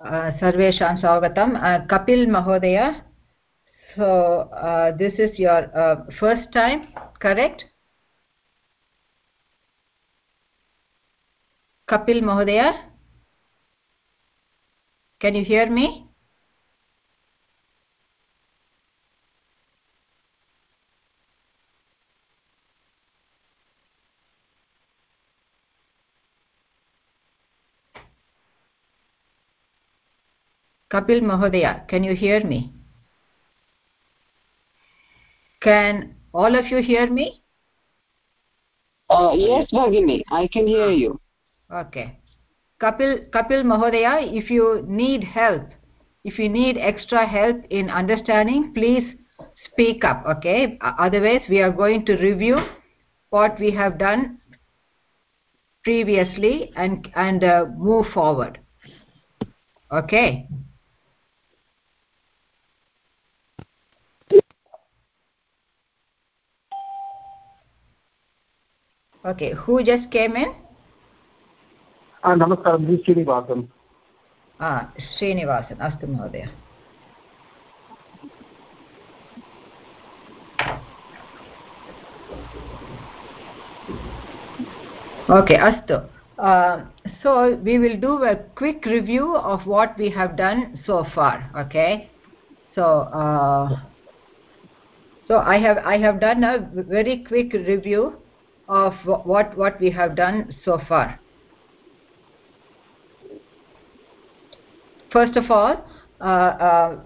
सर्वेषां स्वागतं कपिल् महोदय so uh, this is your uh, first time correct kapil mahodaya can you hear me kapil mahodaya can you hear me? Can all of you hear me? Uh, yes bhagini i can hear you. Okay. Kapil kapil mahodaya if you need help if you need extra help in understanding please speak up okay? Otherwise we are going to review what we have done previously and and uh, move forward. Okay okay who just came in? Ah Namaskar, ji srinivasan. Ah srinivasan astu mahodaya. Okay astu uh, so we will do a quick review of what we have done so far okay? So uh, so i have i have done a very quick review of what what we have done so far first of all uh, uh,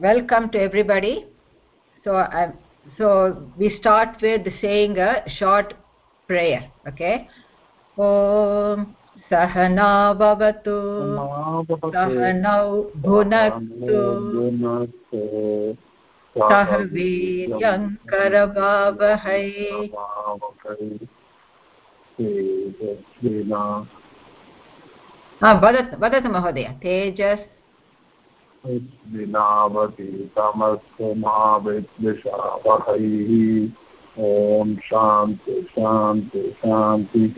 welcome to everybody so I, so we start with saying a short prayer okay om सहना भवतु सहनौ भुनक्तु सह वीर्यङ्करभावहै वदतु वदतु महोदय तेजस् विनावतीतमस्तमाविद्विषावहैः ॐ शान्ति शान्ति शान्तिः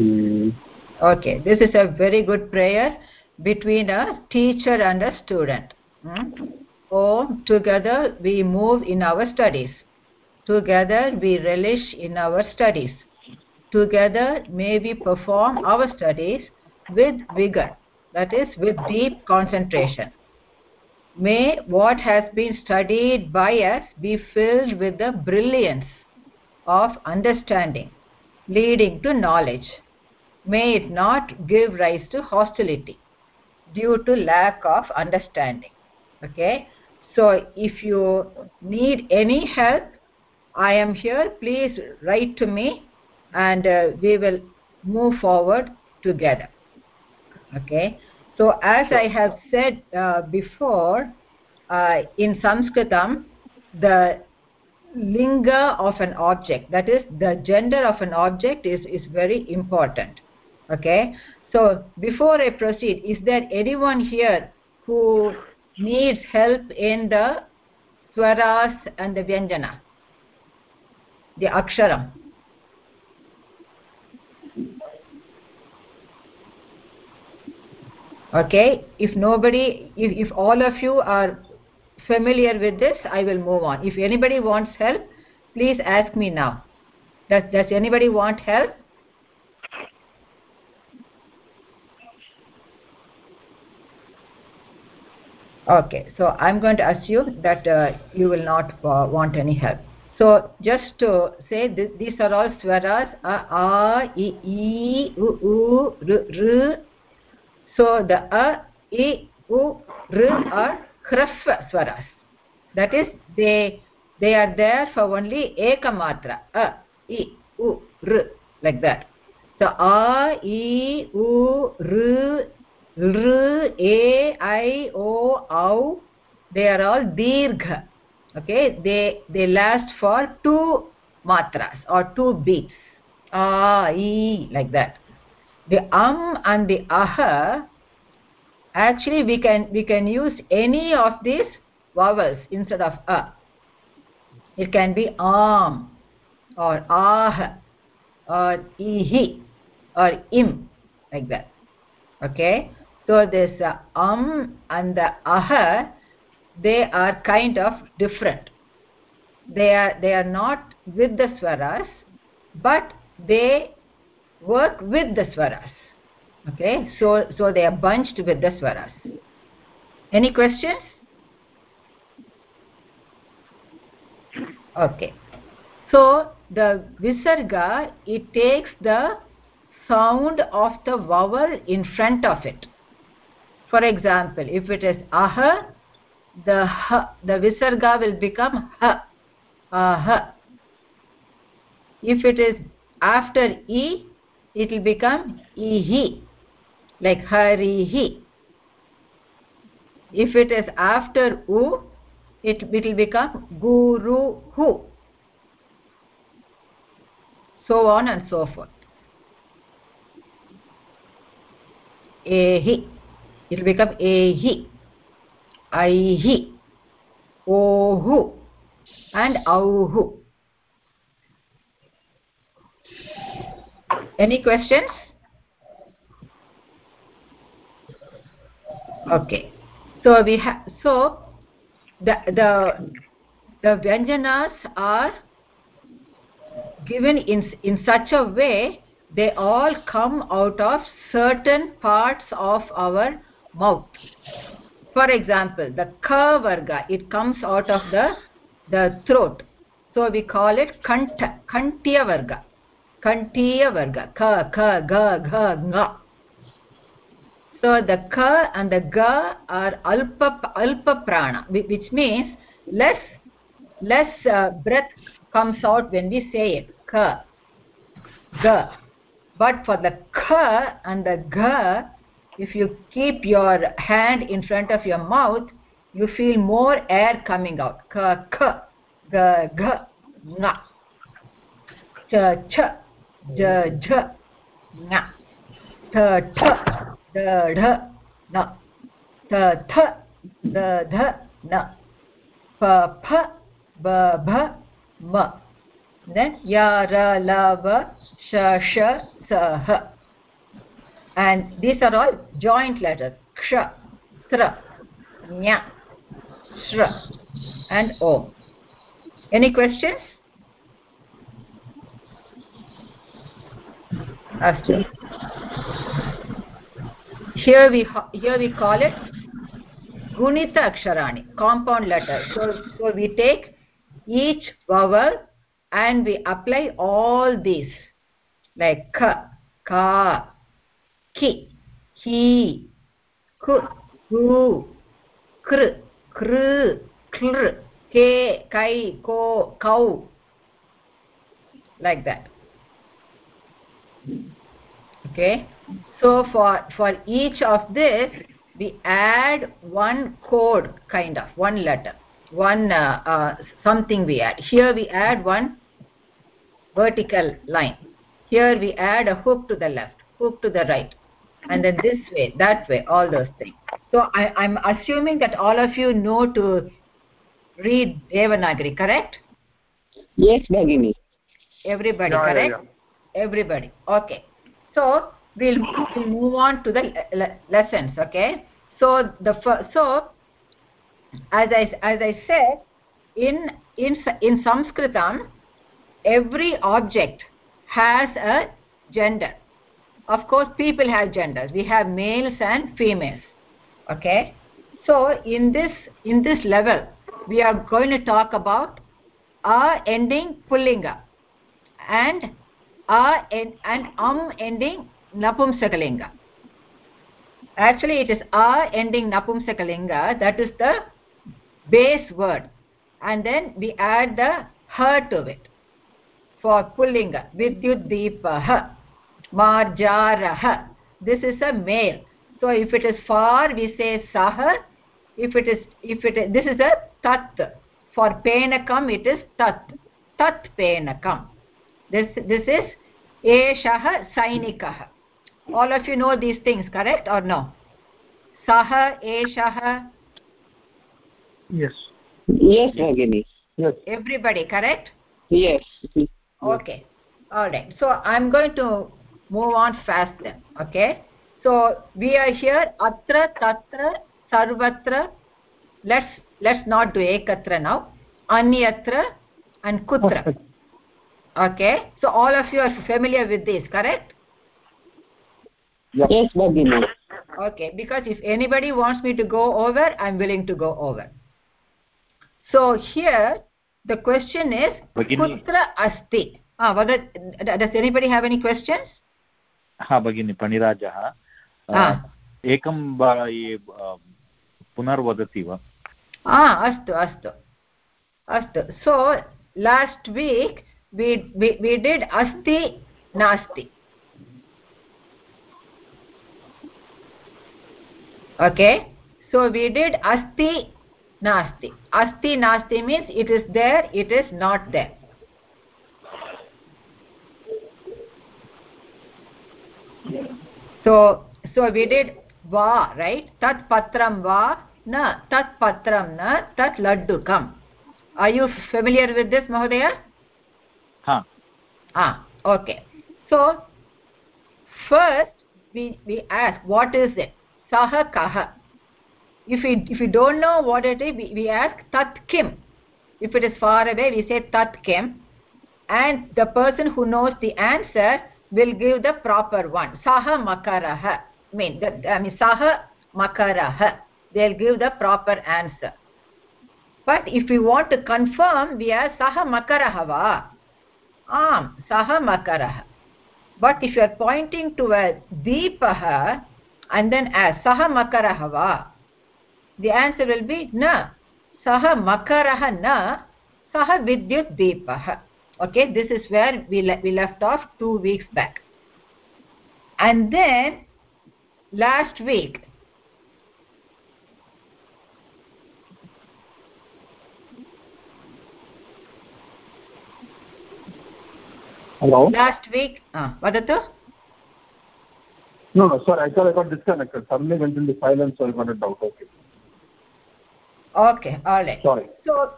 okay this is a very good prayer between a teacher and a student oh together we move in our studies. Together we relish in our studies. Together may we perform our studies with vigor that is with deep concentration. May what has been studied by us be filled with the brilliance of understanding leading to knowledge. May it not give rise to hostility due to lack of understanding. Okay so if you need any help i am here. Please write to me and uh, we will move forward together. Okay? So as i have said uh, before uh, in sanskritam the linga of an object that is the gender of an object is is very important. Okay? So before i proceed is there anyone here who needs help in the swaras and the vyanjana the aksharam. Okay if nobody if, if all of you are familiar with this i will move on. If anybody wants help please ask me now. Does does anybody want help okay so i'm going to assume that uh, you will not uh, want any help. So just to say th these are all swaras a a i i u u r r. So the a i u r are hrasv swaras. That is they they are there for only ekamatra a i u r like that. So a i u r r a i o au they are all dirgha okay? They they last for two matras or two beats. A e like that. The um and the ah actually we can we can use any of these vowels instead of a. It can be am or ah or ihi or im like that. Okay so this uh, um and the aha they are kind of different. They are they are not with the swaras but they work with the swaras. Okay? So so they are bunched with the swaras. Any questions? Okay. So the visarga it takes the sound of the vowel in front of it for example if it is aha the ha, the visarga will become ha aha if it is after e it will become ihi like harihi if it is after u it, it will become guru hu. So on and so forth. Ehi it will become ehi aihi ohu and auhu any questions? Okay. So we have so the the the vyanjanas are given in in such a way they all come out of certain parts of our mouth for example the ka varga it comes out of the the throat. So we call it kanta kantiya varga. Kantiya varga. Ka ka ga gha nga. So the ka and the ga are alpa alpa prana which means less less uh, breath comes out when we say it. Ka. Ga. But for the ka and the ga if you keep your hand in front of your mouth you feel more air coming out. K k g g na ch ch j j na th th d d na th th d d na then ya ra la va sha sha sa ha and these are all joint letters. Ksha tra nya shra and om any questions? Astu here we here we call it gunita aksharani compound letter. So so we take each vowel and we apply all these like ka ka ki he ku hu kr kr kr ke kai ko kau like that. Okay? So for for each of this we add one code kind of one letter. One uh, uh, something we add. Here we add one vertical line. Here we add a hook to the left hook to the right and then this way that way all those things. So I, i'm assuming that all of you know to read devanagari correct? Yes bagini everybody Yeah, yeah, correct? yeah. everybody. Okay. So we'll, we'll move on to the le lessons okay? So the so as i as i said in in in sanskritam every object has a gender of course people have genders. We have males and females. Okay? So in this in this level we are going to talk about a ending pullinga and a and, and um ending napumsakalinga. Actually it is a ending napumsakalinga. That is the base word. And then we add the ha to it for pullinga vidyut deepah marjarah this is a male. So if it is far we say sah if it is if it is, this is a tat. For penakam it is tat. Tat penakam this this is eshah sainikah all of you know these things correct or no? sah eshah yes. Yes bagini yes. Everybody correct? Yes. Okay. All right. So i'm going to move on fast then okay? So we are here atra tatra sarvatra let's let's not do ekatra now. Anyatra and kutra okay? So all of you are familiar with this correct? Yes bhagini. Okay because if anybody wants me to go over i'm willing to go over. So here the question is Bhagini. kutra asti. Ah whether does anybody have any questions हा भगिनि फणिराजः एकं पुनर्वदति वा? हा अस्तु अस्तु। अस्तु। So last week we did अस्ति नास्ति ओके सो वि डिड् अस्ति नास्ति अस्ति नास्ति means it is there it is not there so so we did va right? Tat patram va na tat patram na tat laddukam are you familiar with this mahodaya? हा ah okay. So first we we ask what is it? Sah kah if we if we don't know what it is we, we ask tat kim. If it is far away we say tat kim. And the person who knows the answer will give the proper one. Sah makarah mean that i mean sah makarah they'll give the proper answer. But if we want to confirm we ask sah makarah va? Am sah makarah but if you are pointing to a deepah and then ask sah makarah va? The answer will be na. Sah makarah na sah vidyut deepah okay this is where we, le we left off two weeks back and then last week Hello? last week uh, vadatu No, no, sorry, I thought I got disconnected. Suddenly went into silence, so I got a doubt. Okay. okay all right Sorry. so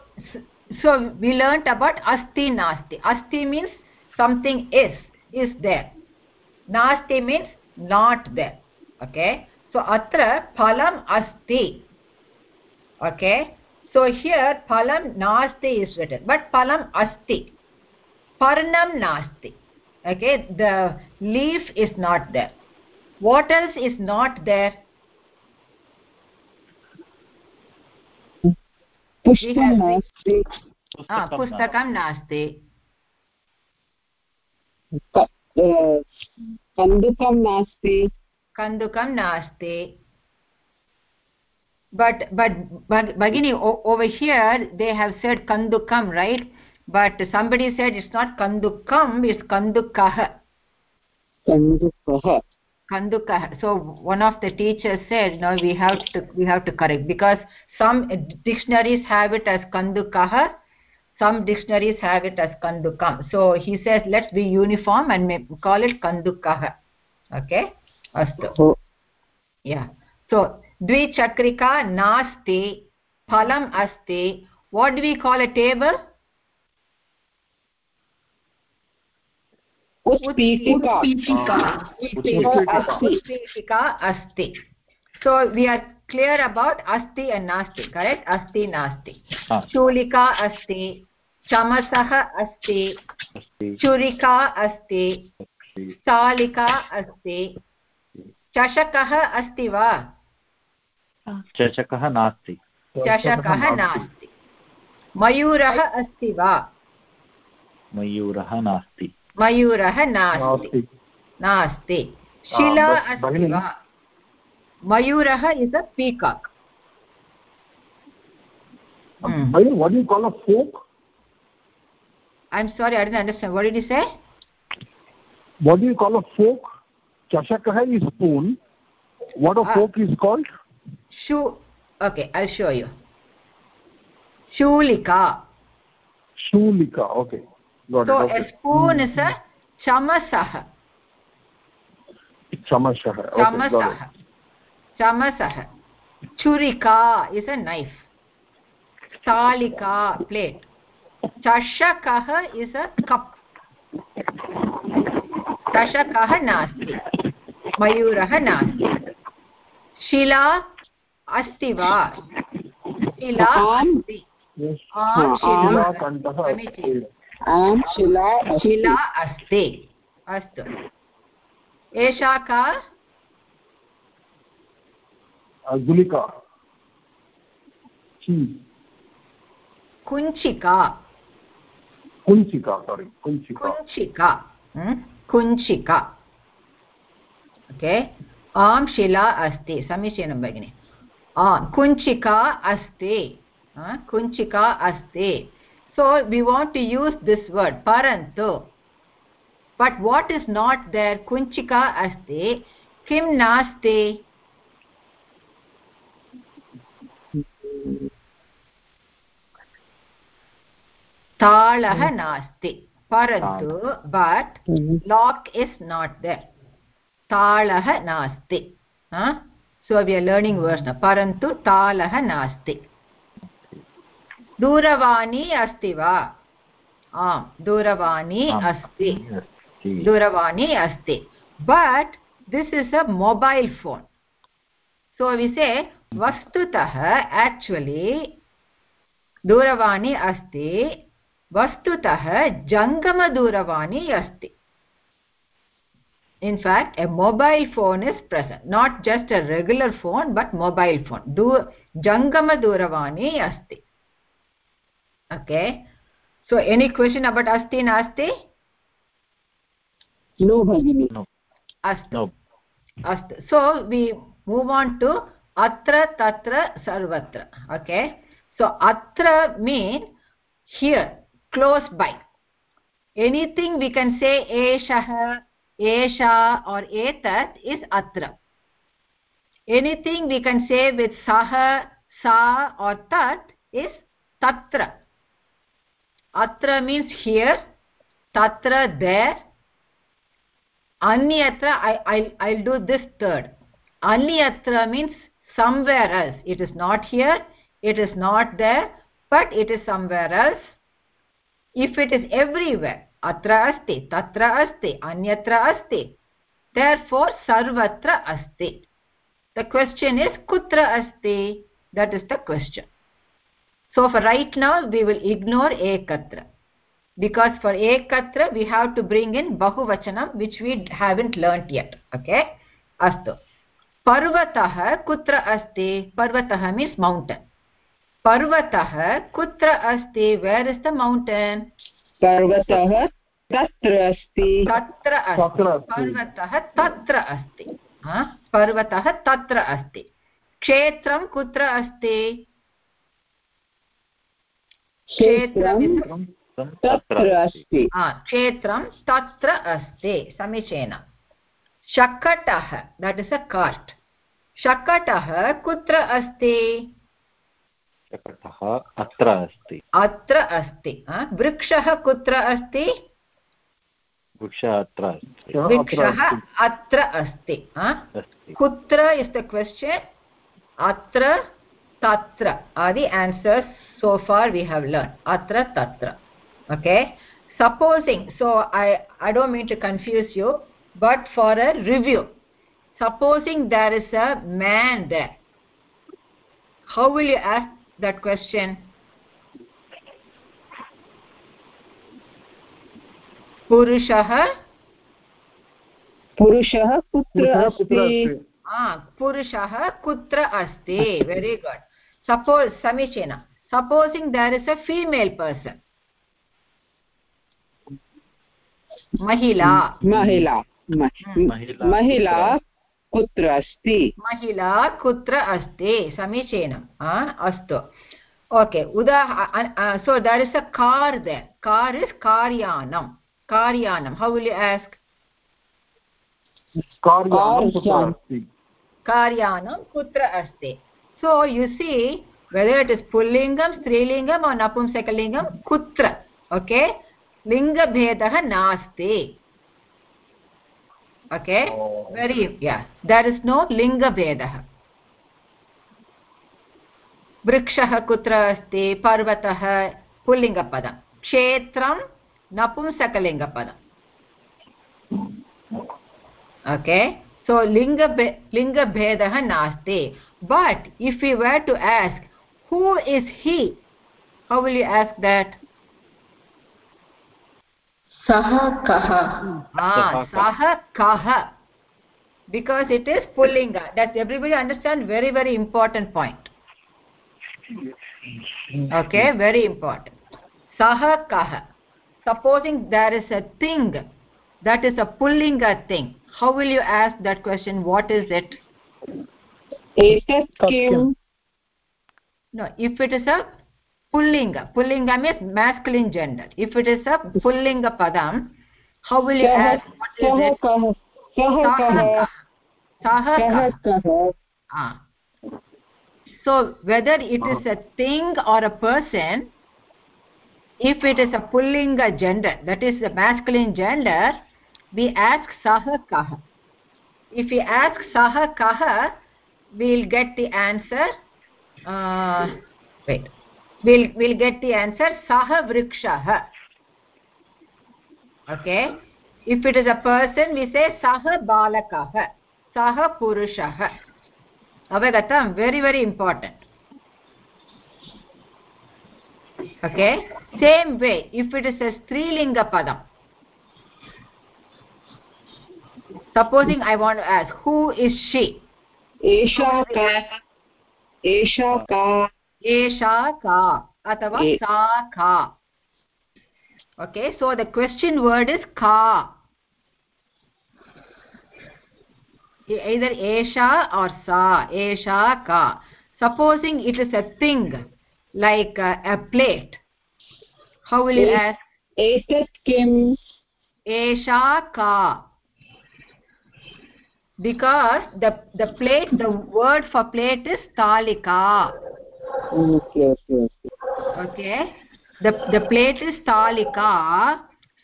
so we learnt about asti nasti. Asti means something is is there. Nasti means not there. Okay? So atra phalam asti. Okay? So here phalam nasti is written but phalam asti. Parnam nasti. Okay? The leaf is not there. What else is not there पुष्पं नास्ति ah pustakam nasti क- अ, कन्दुकं नास्ति kandukam nasti but but but bagini o- over here they have said kandukam right but somebody said it's not kandukam it's kandukah कन्दुकः kandukah so one of the teachers said no we have to we have to correct because some dictionaries have it as kandukah some dictionaries have it as kandukam so he says let's be uniform and may, call it kandukah okay astu हो yeah so dvichakrika nasti phalam asti what do we call a table उत्पीठिका उत्पीठिका अस्ति। so we are clear about asti and nasti correct? asti nasti हा। चूलिका अस्ति चमसः अस्ति अस्ति। छुरिका अस्ति अस्ति। स्थालिका अस्ति चषकः अस्ति वा? चषकः नास्ति। चषकः नास्ति। मयूरः अस्ति वा? मयूरः नास्ति। मयूरः नास्ति नास्ति नास्ति शिला but अस्ति भगिनी- वा मयूरः is a peacock Hmm. Bhai, what do you call a fork? i'm sorry i didn't understand what did you say What do you call a fork? Chashakah is spoon. What a Ah. fork is called? shoe okay i'll show you shulika Shulika. Okay. Spoon is चमसः चमसः चमसः चमसः छुरिका is a knife शिला अस्ति वा शिला आं शिला शिला अस्ति। अस्तु। एषा का? गुलिका। कुञ्चिका। कुञ्चिका सारि कुञ्चिका। कुञ्चिका? कुञ्चिका। ओके। आं शिला अस्ति। समीचीनं भगिनि। आम् कुञ्चिका अस्ति। कुञ्चिका अस्ति। so we want to use this word parantu but what is not there kunchika asti kim nasti तालः नास्ति परन्तु but lock is not there तालः नास्ति so we are learning words now परन्तु तालः नास्ति दूरवाणी अस्ति वा आम् दूरवाणी अस्ति दूरवाणी अस्ति but this is a mobile phone so vice वस्तुतः आक्चुलि दूरवाणी अस्ति वस्तुतः जङ्गमदूरवाणी अस्ति in fact a mobile phone is present not just a regular phone but mobile phone du jangama duravani asti okay so any question about asti nasti no bhagini no astu No. astu so we move on to atra tatra sarvatra okay so atra mean here close by anything we can say eshah esha or etat is atra anything we can say with sah sa or tat is tatra atra means here tatra there anyatra i i'll, I'll do this third. anyatra means somewhere else. It is not here it is not there but it is somewhere else. If it is everywhere atra asti tatra asti anyatra asti therefore sarvatra asti the question is kutra asti that is the question. So for right now we will ignore ekatra because for ekatra we have to bring in bahuvachanam which we haven't learnt yet okay astu parvatah kutra asti parvatah means mountain parvatah kutra asti where is the mountain पर्वतः तत्र अस्ति तत्र तत्र अस्ति अस्ति। पर्वतः तत्र अस्ति हा? पर्वतः तत्र अस्ति क्षेत्रं कुत्र अस्ति क्षेत्रम् तत्र अस्ति। क्षेत्रं तत्र अस्ति समीचीनं। शकटः दट् इस् अ कार्ट् शकटः कुत्र अस्ति? शकटः अत्र अस्ति। अत्र अस्ति वृक्षः कुत्र अस्ति? वृक्षः अत्र अस्ति। अत्र वृक्षः। अत्र अस्ति kutra is the question? atra tatra are the answers so far we have learned atra tatra okay supposing so i i don't mean to confuse you but for a review supposing there is a man there how will you ask that question purushah पुरुषः कुत्र पुरुषः कुत्र अस्ति अस्ति हा पुरुषः कुत्र अस्ति वेरि गुड् सपोस् समीचीनं supposing there is a female person महिला महिला महिला महिला कुत्र अस्ति महिला कुत्र अस्ति समीचीनं हा, अस्तु ओके उदा so there is a car there car is कार्यानं कार्यानं हौ विल् यु आस्क् कार्यानं कुत्र अस्ति अस्ति so you see whether it is पुल्लिङ्गं स्त्रीलिङ्गम् औ नपुंसकलिङ्गं कुत्र ओके लिङ्गभेदः नास्ति okay Oh. Very yeah there is no लिङ्गभेदः वृक्षः कुत्र अस्ति पर्वतः पुल्लिङ्गपदं क्षेत्रं नपुंसकलिङ्गपदम् okay? So so linga linga bhedah nasti but if we were to ask who is he? How will you ask that? Sah kah ah sah kah because it is pullinga. That's everybody understand very very important point. Okay very important. Sah kah supposing there is a thing that is a pullinga thing. How will you ask that question? What is it etat kim no if it is a pullinga pullinga means masculine gender. If it is a pullinga padam how will you ask what is it? sah kah sah sah kah kah ah. So whether it is a thing or a person if it is a pullinga gender that is the masculine gender we ask sah kah if we ask sah kah we'll get the answer uh, wait. We'll we'll get the answer sah vrikshah okay? If it is a person we say sah balakah sah purushah. Avagatam very very important. Okay? Same way if it is a strilinga padam. Supposing i want to ask who is she एषा का एषा का एषा का अथवा ए- सा का okay so the question word is ka E- either esha or sa esha ka supposing it is a thing like uh, a plate how will you E- ask एतत् किम् esha ka because the the plate the word for plate is talika okay okay okay. Okay? The the plate is talika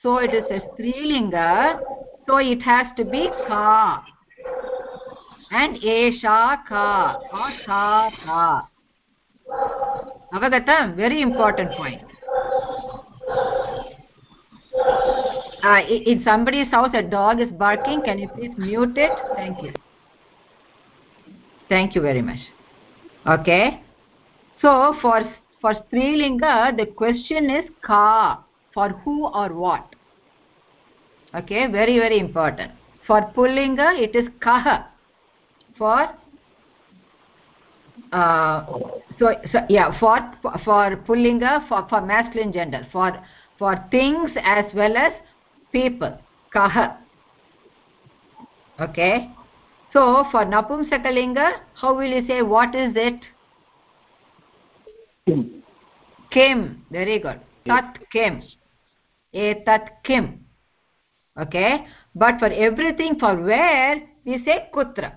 so it is a strilinga. So it has to be ka. And esha ka. Or sha ka. Avagatam very important point uh, in somebody's house a dog is barking can you please mute it? Thank you. Thank you very much. Okay? So for for strilinga the question is ka for who or what? Okay very very important. For pullinga it is kah. For uh, so, so yeah for for pullinga for for masculine gender. For for things as well as people kah okay so for napumsakalinga how will you say what is it किम् kim very good tat kim etat kim okay but for everything for where we say kutra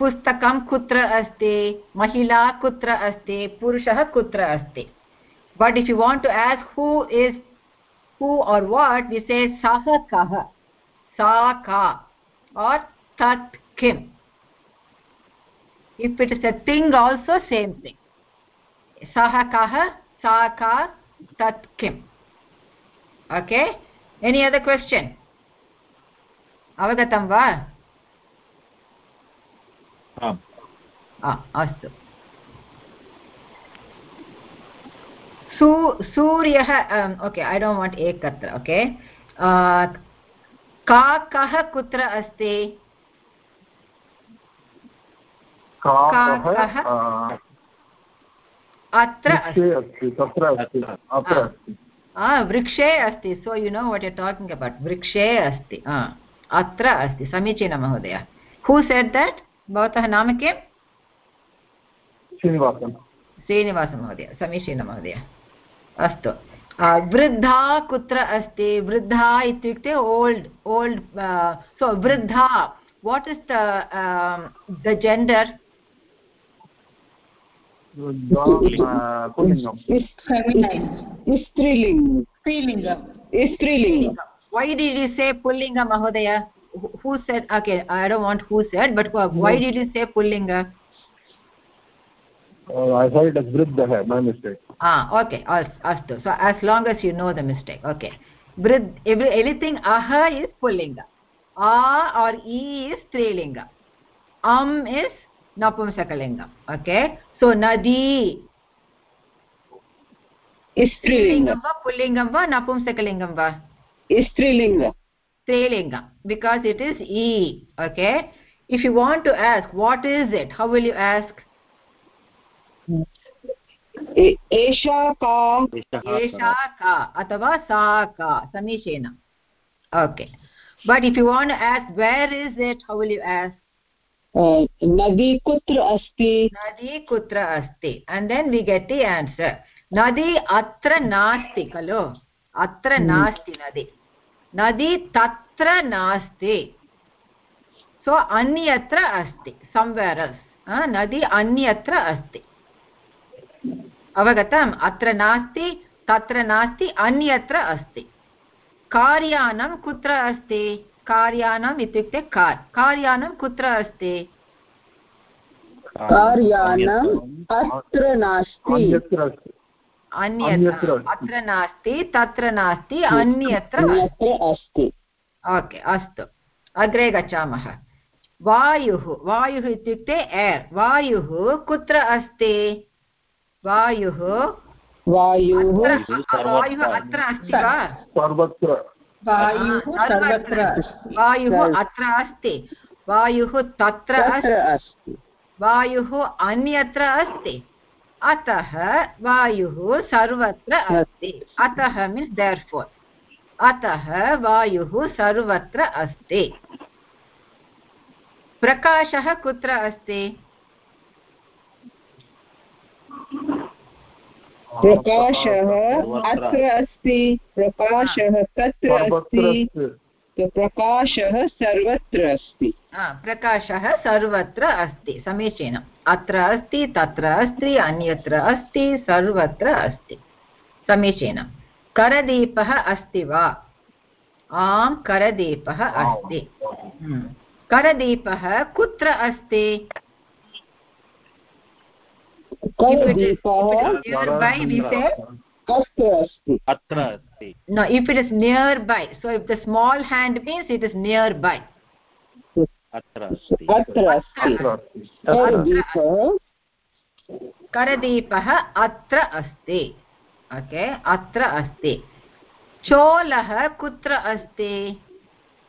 पुस्तकं कुत्र अस्ति महिला कुत्र अस्ति पुरुषः कुत्र अस्ति but if you want to ask who is who or what we say sah kah sa ka or tat kim if it is a thing also same thing sah kah sa ka tat kim okay any other question avagatam va आम् आ, अस्तु सू सूर्यः okay I don't want एकत्र okay काकः कुत्र अस्ति? अत्र वृक्षे अस्ति। तत्र अस्ति अत्र आ. अस्ति। आ, वृक्षे अस्ति so you know what you talking about वृक्षे अस्ति अत्र अस्ति समीचीनं महोदय। हू सेड् देट् भवतः नाम किम्? श्रीनिवासन्। श्रीनिवासमहोदय समीचीनं महोदय। अस्तु। वृद्धा कुत्र अस्ति? वृद्धा इत्युक्ते ओल्ड् ओल्ड् सो वृद्धा what is the gender why did you say पुल्लिङ्ग महोदय who said I don't who said but why did you say पुल्लिङ्ग I saw it as वृद्धः my mistake ah okay as- astu so as long as you know the mistake okay Vrid, every, anything aha is pullinga a or e is strilinga am is napumsakalinga okay so nadi स्त्रीलिङ्गं va pullingam va napumsakalingam va स्त्रीलिङ्ग strilinga because it is e okay if you want to ask what is it how will you ask एषा का। एषा का। अथवा सा का समीचीन okay but if you want ask where is it how will you ask? नदी कुत्र अस्ति? नदी कुत्र अस्ति? And then we get the answer. नदी अत्र नास्ति खलु। अत्र नास्ति नदी। नदी तत्र नास्ति। सो अन्यत्र अस्ति संवेर् नदी अन्यत्र अस्ति। अवगतम्। अत्र नास्ति तत्र नास्ति अन्यत्र अस्ति। कार्यानं कुत्र अस्ति? कार्यानम् इत्युक्ते कार्। कार्यानं कुत्र अस्ति? कार्यानम् अत्र नास्ति। अन्यत्र। अत्र नास्ति तत्र नास्ति अन्यत्र अस्ति। ओके अस्तु। अग्रे गच्छामः। वायुः। वायुः इत्युक्ते एर् वायुः कुत्र अस्ति? वायुः वायुः वायुः अत्र अस्ति वा? सर्वत्र। वायुः सर्वत्र वायुः अत्र अस्ति। वायुः तत्र अस्ति। वायुः अन्यत्र अस्ति। अतः वायुः सर्वत्र अस्ति। अतः मीन्स् देर् फोर् अतः वायुः सर्वत्र अस्ति। प्रकाशः कुत्र अस्ति? प्रकाशः अत्र अस्ति प्रकाशः तत्र अस्ति तो प्रकाशः सर्वत्र अस्ति। प्रकाशः सर्वत्र अस्ति समीचीनम्। अत्र अस्ति तत्र अस्ति अन्यत्र अस्ति सर्वत्र अस्ति। समीचीनं करदीपः अस्ति वा? आम् करदीपः अस्ति। हम्म। करदीपः कुत्र अस्ति करदीपः nearby we say अत्र अस्ति। अत्र अस्ति। No if it is nearby so if the small hand means it is nearby अत्र अस्ति। अत्र अस्ति। करदीपः करदीपः अत्र अस्ति। ओके अत्र अस्ति। चोलः कुत्र अस्ति?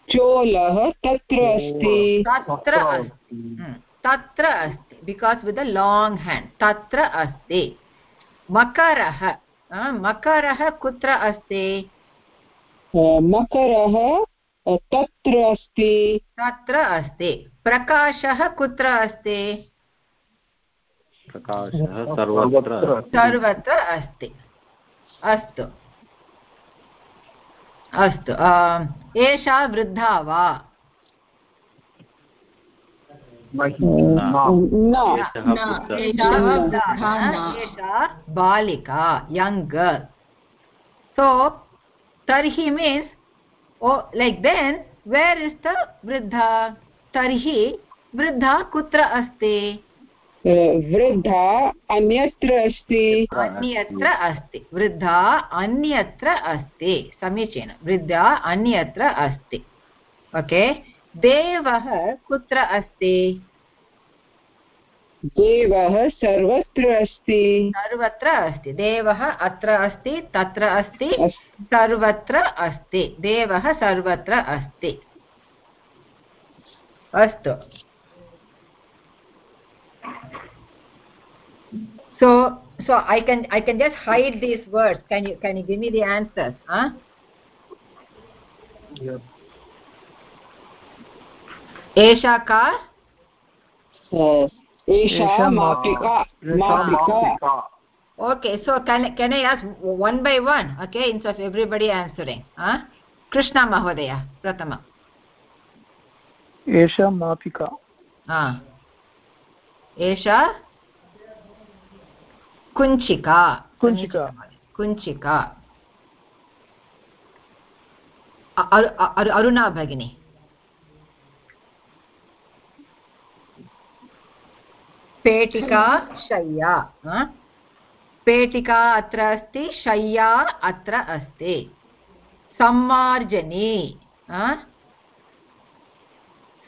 चोलः तत्र अस्ति। तत्र अस्ति। हम्म, तत्र अस्ति because with the long hand तत्र अस्ति। मकरः मकरः कुत्र अस्ति? मकरः तत्र अस्ति। तत्र अस्ति। प्रकाशः कुत्र अस्ति? प्रकाशः सर्वत्र सर्वत्र सर्वत्र अस्ति। अस्तु। अस्तु। एषा वृद्धा वा नहि न एषः न, पुत्रः एषा एषः वृद्धा वृद्धा न, न। एषा बालिका यङ्ग् गर्ल् सो तर्हि means oh like then where is the वृद्धा? तर्हि वृद्धा कुत्र अस्ति? वृद्धा अन्यत्र अस्ति। अन्यत्र अस्ति। वृद्धा अन्यत्र अस्ति। समीचीनं। वृद्धा अन्यत्र अस्ति। ओके देवः कुत्र अस्ति? देवः सर्वत्र अस्ति। सर्वत्र अस्ति। देवः अत्र अस्ति तत्र अस्ति। सर्वत्र अस्ति। देवः सर्वत्र अस्ति। अस्तु। So so i can i can just hide these words. Can you can you give me the answers huh? एषा का okay so can can yes one by one okay instead of everybody answering Krishna महोदय प्रथम एषा मापिका एषा कुञ्चिका। कुञ्चिका। कुञ्चिका। अरुणा भगिनी। पेटिका शय्या। पेटिका अत्र अस्ति शय्या अत्र अस्ति। सम्मार्जनी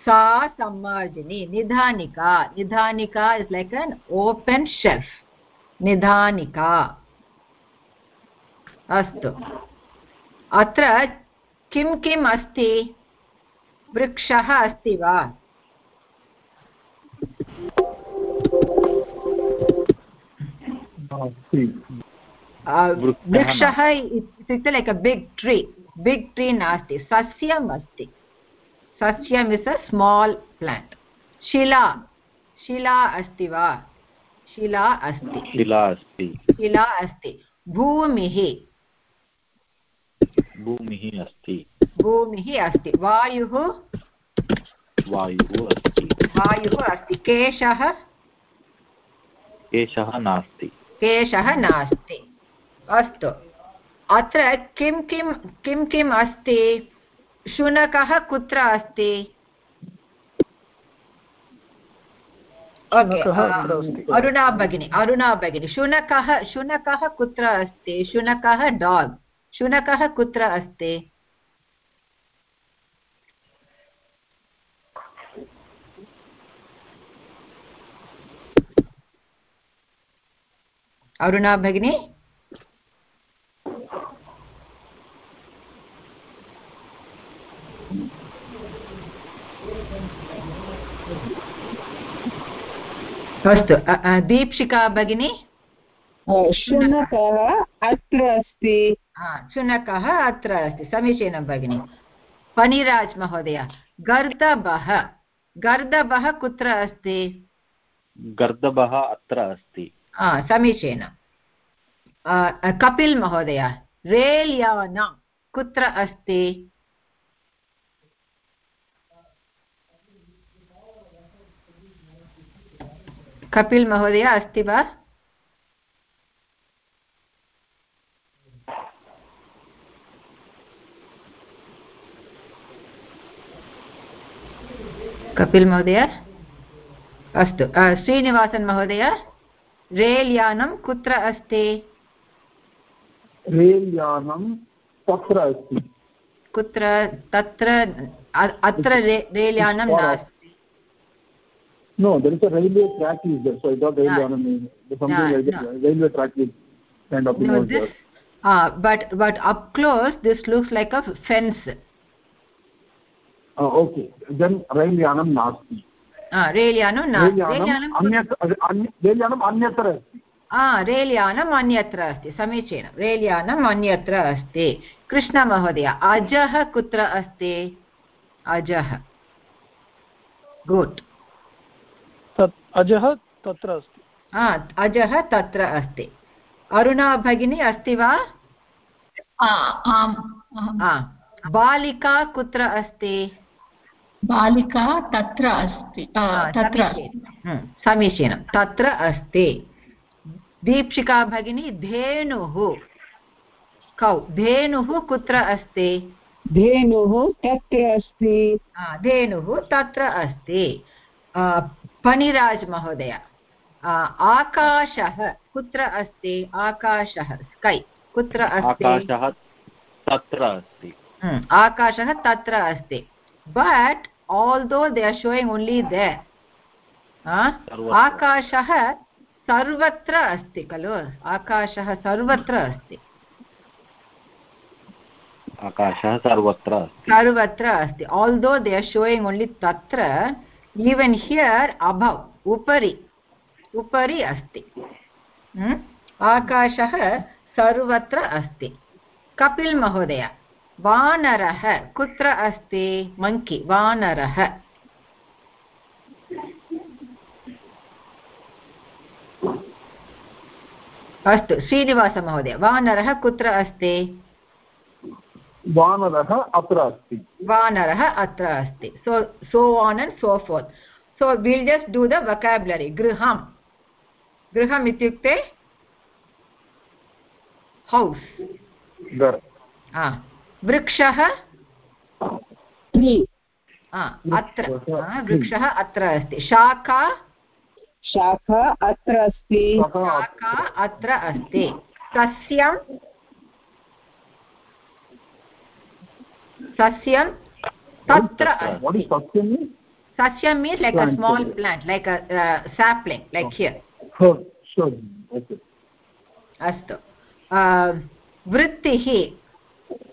सा सम्मार्जिनी निधानिका। निधानिका is like an open shelf निधानिका। अस्तु। अत्र किं किम् अस्ति? वृक्षः अस्ति वा? वृक्षः इत्युक्ते like a big tree big tree नास्ति. सस्यम् अस्ति. सस्यम् इस् अ स्माल् प्लाण्ट् शिला. शिला अस्ति वा? शिला अस्ति. शिला अस्ति. शिला अस्ति. भूमिः. भूमिः अस्ति. भूमिः अस्ति. वायुः? वायुः अस्ति. वायुः अस्ति. केशः? केशः नास्ति. केशः नास्ति। अस्तु। अत्र किं किं किं किम् अस्ति? शुनकः कुत्र अस्ति? अरुणा भगिनी अरुणा भगिनी शुनकः शुनकः कुत्र अस्ति? शुनकः डाग् शुनकः कुत्र अस्ति? अरुणा भगिनी। अस्तु दीप्शिका भगिनी। शुनकः अत्र अस्ति। शुनकः अत्र अस्ति समीचीनं भगिनि। फणिराज् महोदय गर्दभः। गर्दभः कुत्र अस्ति? गर्दभः अत्र अस्ति। समीचीनं कपिल् महोदय रेल् यानं कुत्र अस्ति कपिल् महोदय अस्ति वा कपिल् महोदय अस्तु श्रीनिवासन् महोदय रेल् यानं कुत्र अस्ति रेल् यानं तत्र अस्ति कुत्र तत्र अत्र रेल् यानं नास्ति No, there is a railway track is there, so I thought rail yanam is something no, like no. Railway track is kind of no, this, uh, but but up close this looks like a fence. Uh, okay, then rail yanam nasti. Rail यानं rail यानम् अन्यत्र अस्ति rail यानम् अन्यत्र अस्ति समीचीनं rail यानम् अन्यत्र अस्ति कृष्णमहोदय अजः कुत्र अस्ति अजः गुड् अजः तत्र अस्ति अजः तत्र अस्ति अरुणा भगिनी अस्ति वा बालिका कुत्र अस्ति बालिका तत्र अस्ति तत्र समीचीनं। तत्र अस्ति। दीप्शिका भगिनी धेनुः। कौ धेनुः कुत्र अस्ति? धेनुः तत्र अस्ति। धेनुः तत्र अस्ति। फणिराज् महोदय आकाशः कुत्र अस्ति? आकाशः स्कै कुत्र अस्ति? आकाशः तत्र अस्ति। आकाशः तत्र अस्ति। But although they are showing only there आकाशः सर्वत्र अस्ति खलु आकाशः सर्वत्र अस्ति आकाशः सर्वत्र सर्वत्र अस्ति although they are showing only तत्र even here above उपरि उपरि अस्ति आकाशः सर्वत्र अस्ति कपिल् महोदय वानरः कुत्र अस्ति मङ्कि वानरः अस्तु श्रीनिवासमहोदय वानरः कुत्र अस्ति वानरः अत्र अस्ति वानरः अत्र अस्ति so so on and so forth so will just do the vocabulary गृहं गृहम् इत्युक्ते हौस् वृक्षः? अत्र वृक्षः अत्र अस्ति। शाखा? शाखा अत्र अस्ति। शाखा अत्र अस्ति। सस्यं सस्यं? तत्र सस्यं means like uh, oh. oh, a small plant like sapling like here अस्तु। वृत्तिः।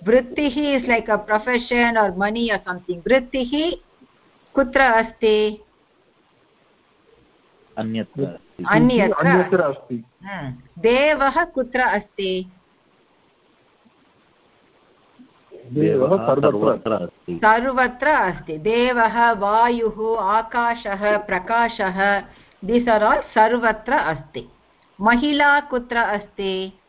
वृत्तिः is like a profession or money or something. वृत्तिः कुत्र अस्ति? अन्यत्र अस्ति। अन्यत्र। अन्यत्र अस्ति। हम्म। देवः कुत्र अस्ति? सर्वत्र अस्ति। देवः वायुः आकाशः प्रकाशः दिस् आर् आल् सर्वत्र अस्ति। महिला कुत्र अस्ति?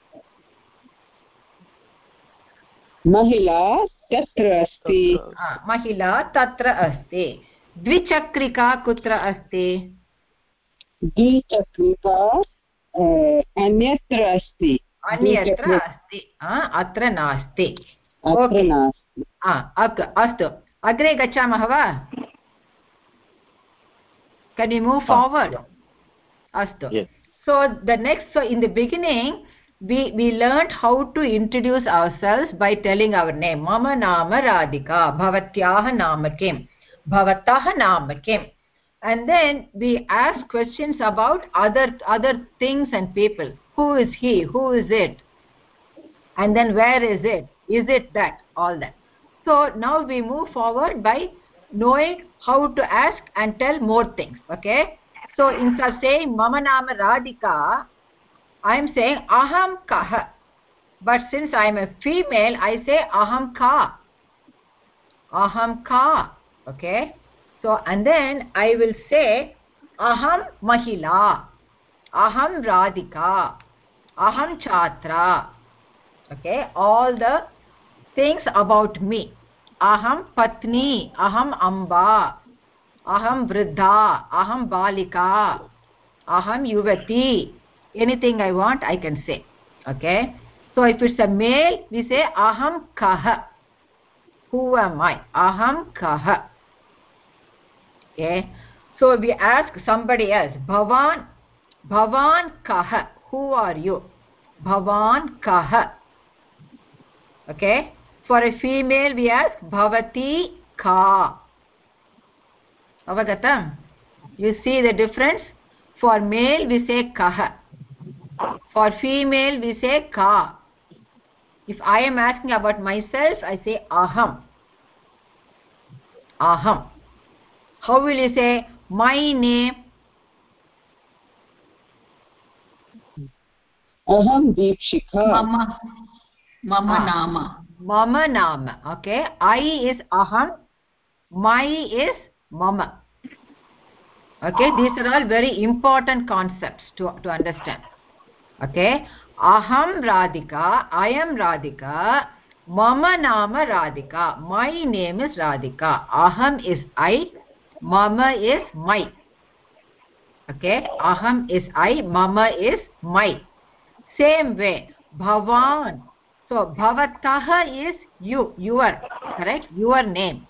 महिला तत्र अस्ति। महिला तत्र अस्ति। द्विचक्रिका कुत्र अस्ति? द्विचक्रिका अन्यत्र अस्ति। अन्यत्र अस्ति। अत्र नास्ति। अस्तु। अग्रे गच्छामः वा? Can you move forward? astu Yes. so the next so in the beginning we we learned how to introduce ourselves by telling our name. Mama nama radhika bhavatyah naam kim bhavatah kim. And then we ask questions about other other things and people. Who is he? Who is it? And then where is it? Is it that? All that. So now we move forward by knowing how to ask and tell more things. Okay? So instead of saying mama nama radhika i am saying aham kah but since i am a female i say aham ka aham ka okay so and then i will say aham mahila aham radhika aham chatra okay all the things about me aham patni aham amba aham vruddha aham balika aham yuvati anything i want i can say. Okay? So if it's a male we say aham kah. Who am i? Aham kah. Okay? So we ask somebody else bhavan bhavan kah. Who are you? Bhavan kah. Okay? For a female we ask bhavati ka avagatam you see the difference? For male we say kah for female we say ka. If i am asking about myself i say aham. Aham. How will you say my name aham deepshika mama. Mama ah. nama. Mama nama. Okay. I is aham. My is mama. Okay. These are all very important concepts to to understand. Okay aham radhika i am radhika mama nama radhika my name is radhika aham is i mama is my okay aham is i mama is my same way bhavan so bhavatah is you your correct your name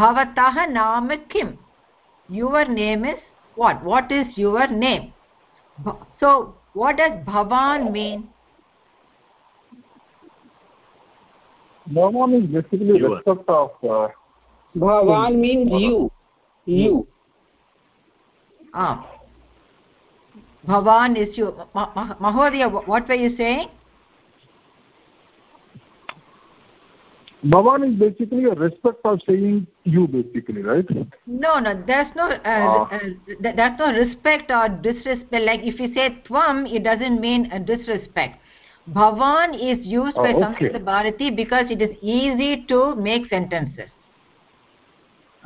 bhavatah naam kim your name is what what is your name Bha- so what does bhavan mean? Bhavan is basically you. respect of uh, bhavan means you. You. Ah. Bhavan is you. Mahodaya what were you saying? Bhavan is basically a respect of saying you basically, right? no no there's no uh, Ah. uh, th- there's no respect or disrespect like if you say tvam it doesn't mean a disrespect bhavan is used by Oh, okay. sanskrit bharati because it is easy to make sentences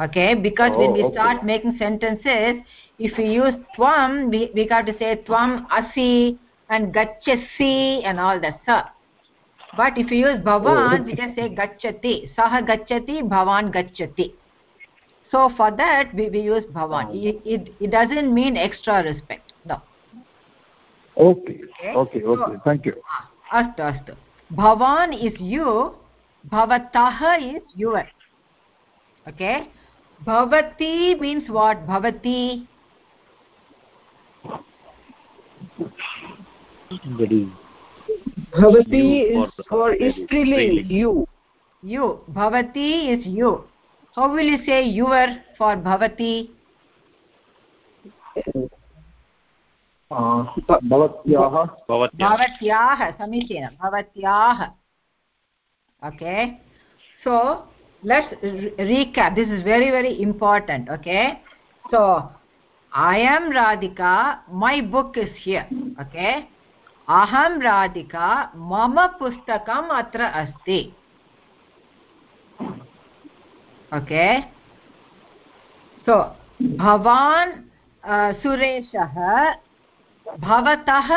okay because when Oh, we okay. start making sentences if we use tvam we, we got to say tvam asi and gachasi and all that stuff but if you भवान् say गच्छति सः गच्छति भवान् गच्छति सो for that we भवान् it doesn't mean extra respect अस्तु अस्तु भवान् इस् यु भवतः इस् युवर् ओके भवती मीन्स् वाट् भवती Good evening. भवती That is भवती You is for- for that is स्त्रीलिङ्ग् स्त्रीलिङ्ग्. यु यु भवती is you how will you say your for bhavati भवत्याः भवत्या भवत्याः समीचीनं भवत्याः okay so let's recap this is very very important okay so i am radhika my book is here okay अहं राधिका, मम पुस्तकम् अत्र अस्ति। ओके? सो भवान् सुरेशः, भवतः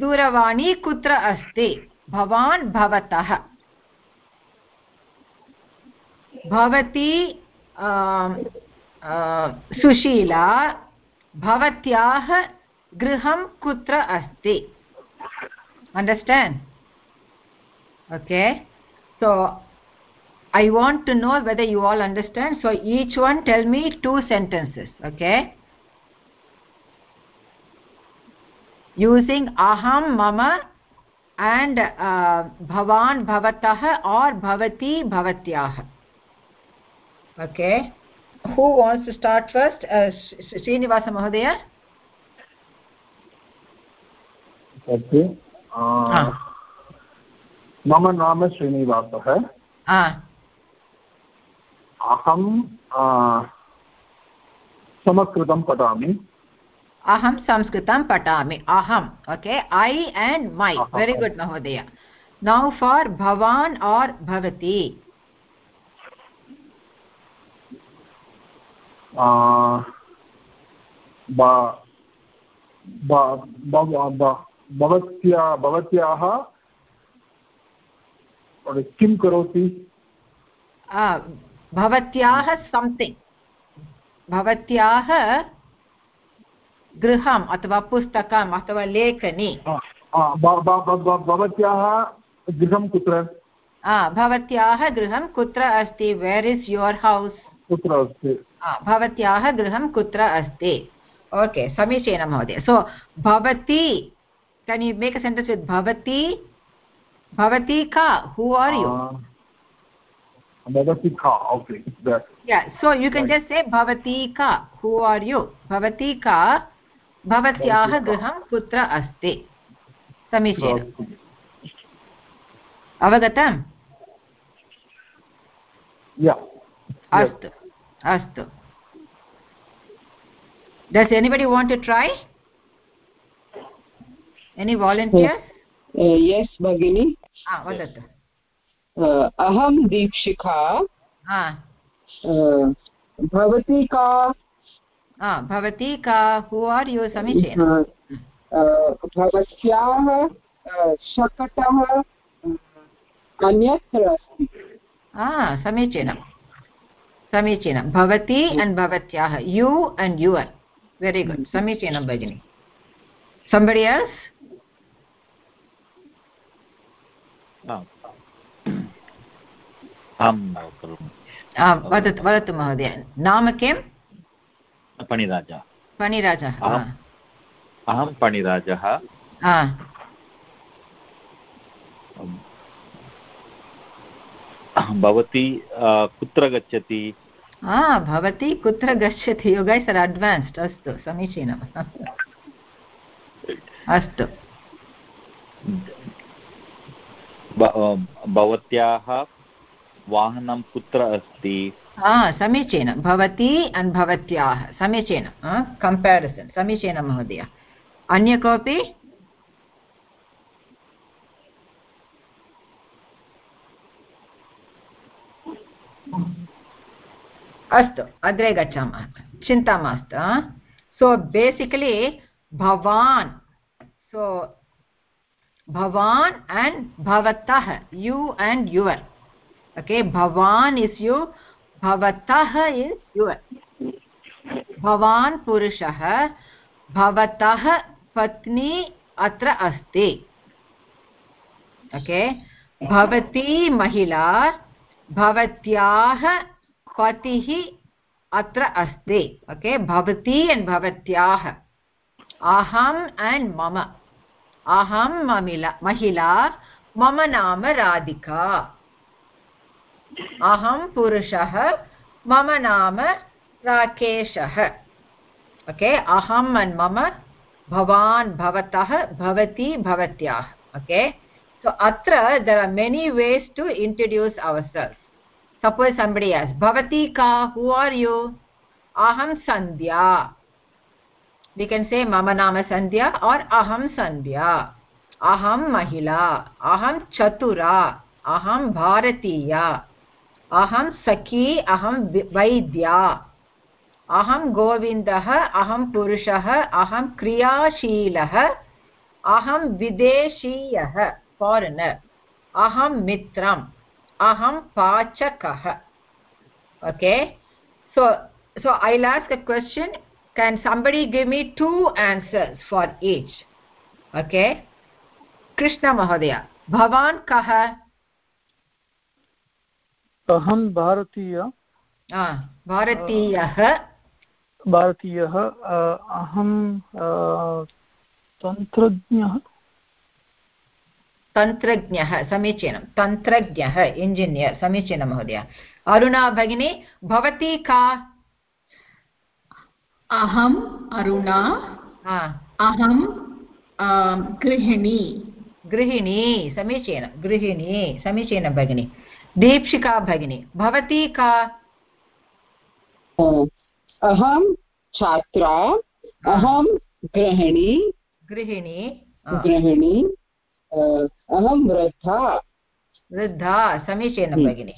दूरवाणी कुत्र अस्ति? भवान् भवतः। भवती सुशीला, भवत्याः गृहं कुत्र अस्ति understand okay so i want to know whether you all understand so each one tell me two sentences okay using aham mama and uh, bhavan bhavatah or bhavati bhavatyah okay who wants to start first uh, srinivasa mahodaya okay मम नाम श्रीनिवासः। अहं संस्कृतं पठामि। अहं संस्कृतं पठामि। अहम् okay? I and my very good महोदय। नौ फार् भवान् और् भवती। भवत्या भवत्याः किं करोति? भवत्याः संथिङ्ग् भवत्याः गृहम् अथवा पुस्तकम् अथवा लेखनी. भवत्याः गृहं कुत्र? भवत्याः गृहं कुत्र अस्ति? वेर् इस् युवर् हौस् कुत्र अस्ति? भवत्याः गृहं कुत्र अस्ति? ओके समीचीनं महोदय. सो भवती can you make a sentence with भवती भवती का हू आर् यु भवती का okay yeah so you can just say bhavati ka who are you bhavati ka भवत्याः गृहं कुत्र अस्ति समीचीनम् अवगतम् अस्तु अस्तु does anybody want to try Any volunteers yes भगिनी वदतु। अहं दीक्षिका। हा। भवती का? भवती का? हू आर् यु समीचीनं। भवत्याः शकटः अन्यत्र अस्ति। समीचीनं। समीचीनं। भवती अण्ड् भवत्याः। You and your very good समीचीनं भगिनि। Somebody else? वदतु वदतु महोदय। नाम किं पणिराज। पणिराजः अहं पणिराजः। भवती कुत्र गच्छति? भवती कुत्र गच्छति? यु गैस् आर् अड्वान्स्ड् अस्तु समीचीनम्। अस्तु। भवत्याः वाहनं कुत्र अस्ति? समीचीनं। भवती अण्ड् भवत्याः। समीचीनं कम्पेरिसन् समीचीनं महोदय। अन्य कोऽपि? अस्तु अग्रे गच्छामः। चिन्ता मास्तु सो बेसिकलि भवान् सो भवान् and bhavatah you and your. Okay, bhavan is you bhavatah is your. भवान् पुरुषः भवतः पत्नी अत्र अस्ति ओके भवती महिला भवत्याः पतिः अत्र अस्ति ओके भवती एण्ड् भवत्याः अहम् एण्ड् मम अहं महिला, मम नाम राधिका। अहं पुरुषः, मम नाम राकेशः। ओके? अहम् अन् मम भवान् भवतः, भवती भवत्याः। ओके? सो अत्र there are many ways to introduce our self suppose somebody भवती का? हू आर् यू अहं सन्ध्या वी केन् से मम नाम सन्ध्या और् अहं सन्ध्या अहं महिला अहं चतुरा अहं भारतीया अहं सखी अहं वैद्या अहं गोविन्दः अहं पुरुषः अहं क्रियाशीलः अहं विदेशीयः फारिनर् अहं मित्रम् अहं पाचकः okay so so I ask a question can somebody give me two answers for each? Okay. Krishna mahodaya bhavan kah अहं भारतीय। भारतीयः। भारतीयः अहं तन्त्रज्ञः। तन्त्रज्ञः समीचीनं। तन्त्रज्ञः इञ्जिनियर् समीचीनं महोदय। अरुणा भगिनी भवती का? अहम् अरुणा अहं गृहिणी। गृहिणी समीचीनं गृहिणी समीचीनं भगिनी। दीक्षिका भगिनी भवती का? अहं छात्रा अहं गृहिणी। गृहिणी गृहिणी अहं वृद्धा। वृद्धा समीचीनं हम्म। भगिनि।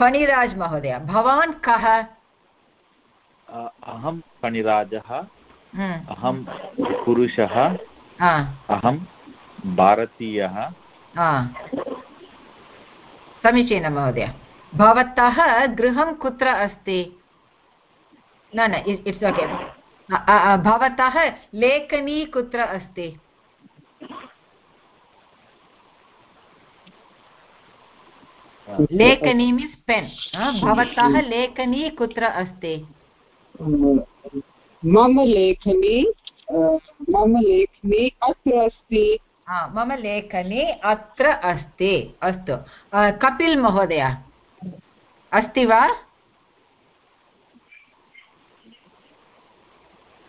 फणिराज् महोदय भवान् कः? अहं फणिराजः हम्म। अहं पुरुषः अहं भारतीयः। समीचीनं महोदय। भवतः गृहं कुत्र अस्ति? न न इट्स् ओके। भवतः लेखनी कुत्र अस्ति? लेखनी मीन्स् पेन्। भवतः लेखनी कुत्र अस्ति? मम लेखनी मम लेखनी अत्र अस्ति। मम लेखनी अत्र अस्ति अस्तु। कपिल् महोदय अस्ति वा?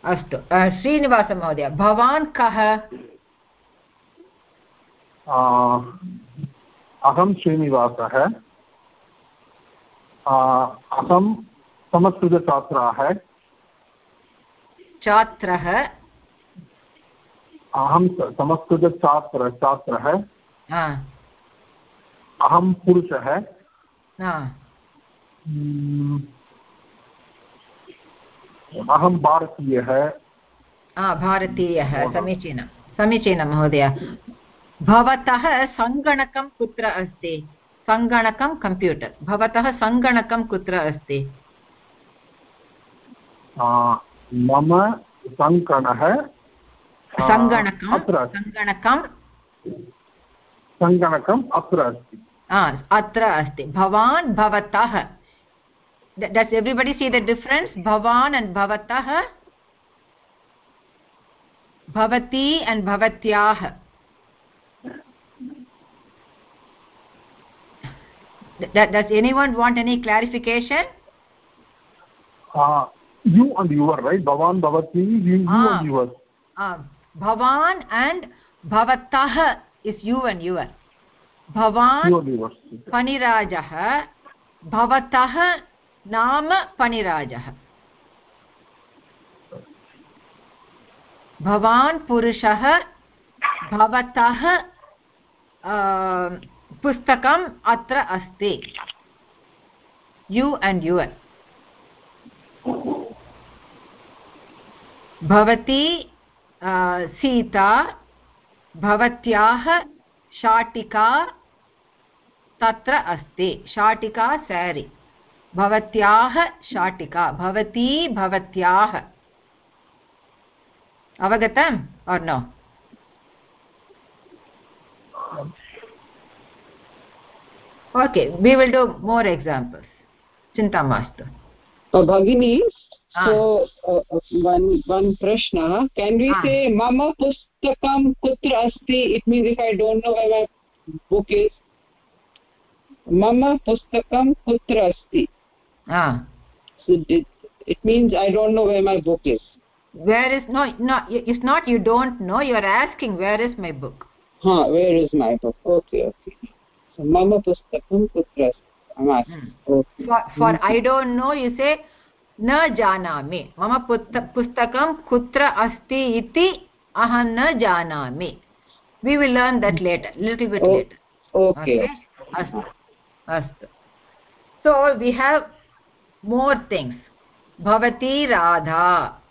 अस्तु। श्रीनिवासमहोदय भवान् कः? अहं श्रीनिवासः। अहं संस्कृतछात्राः छात्रः। अहं संस्कृतछात्र छात्रः अहं पुरुषः। अहं भारतीयः। भारतीयः समीचीनं समीचीनं महोदय। भवतः सङ्गणकं कुत्र अस्ति? सङ्गणकं कम्प्यूटर् भवतः सङ्गणकं कुत्र अस्ति? मम सङ्गणः सङ्गणकं सङ्गणकं सङ्गणकम् अत्र अस्ति अत्र अस्ति भवान् भवतः does everybody see the difference bhavan and bhavatah bhavati and bhavatyah does anyone want any clarification uh, you and your right bhavan bhavati you, you ah, and yours uh, bhavan and bhavatah is you and your bhavan panirajah bhavatah नाम पणिराजः भवान् पुरुषः भवतः पुस्तकम् अत्र अस्ति यु and your भवती सीता, भवत्याः शाटिका तत्र अस्ति, शाटिका सेरी। भवत्याः शाटिका, भवती, भवत्याः। अवगतम् or no okay we will do more examples चिन्ता मास्तु। भगिनी वन् प्रश्न केन् वि से मम पुस्तकं कुत्र अस्ति it means if I don't know book is मम पुस्तकं कुत्र अस्ति it it means i don't know where my book is where is no no it's not you don't know you are asking where is my book ha where is my book okay okay so mama pustakam kutra i'm asking hmm. okay for, for hmm. i don't know you say न जानामि। मम पुस्तकं कुत्र अस्ति इति अहं न जानामि। We will learn that later little bit later okay अस्तु अस्तु। सो वि हेव् मोर् थिङ्ग्स् भवती राधा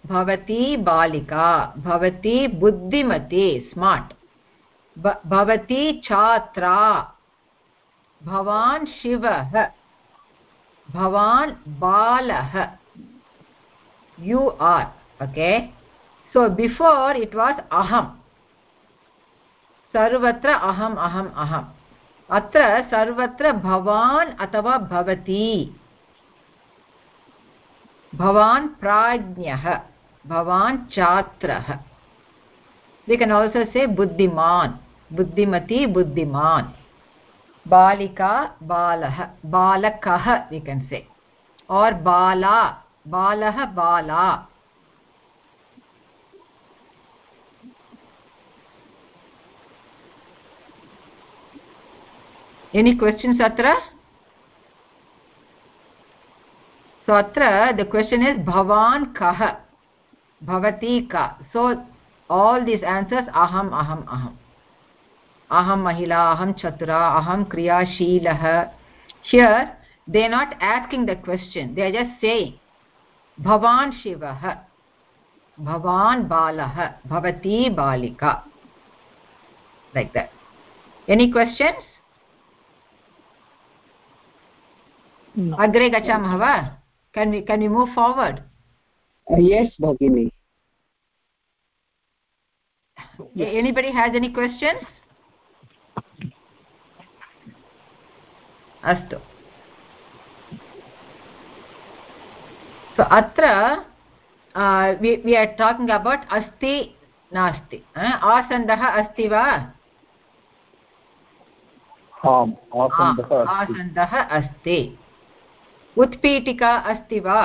भवती बालिका भवती बुद्धिमती स्मार्ट् भवती छात्रा भवान् शिवः भवान् बालः। You are okay so before it was अहम् सर्वत्र अहम् अहम् अहम् अत्र सर्वत्र भवान् अथवा भवती भवान् प्राज्ञः भवान् छात्रः we can also say buddhiman buddhimati buddhiman balika balah balakah we can say or bala बालः बाला। एनि क्वश्चन्स् अत्र सो अत्र द क्वश्चन् इस् भवान् कः भवती का सो ऑल दीस् आन्सर्स् अहम अहम अहम अहम महिला अहम चतुरा अहम क्रियाशील here they not not the question they are just saying भवान् शिवः भवान् बालः भवती बालिका. लैक् दट् एनि क्वश्चन्स् अग्रे गच्छामः वा? Can can you move forward yes भगिनि. एनिबडि हेज़् एनि क्वश्चन्स् अस्तु. So atra uh, we we are talking about asti nasti. आसन्दः अस्ति वा आम् आसन्दः अस्ति उत्पीठिका अस्ति वा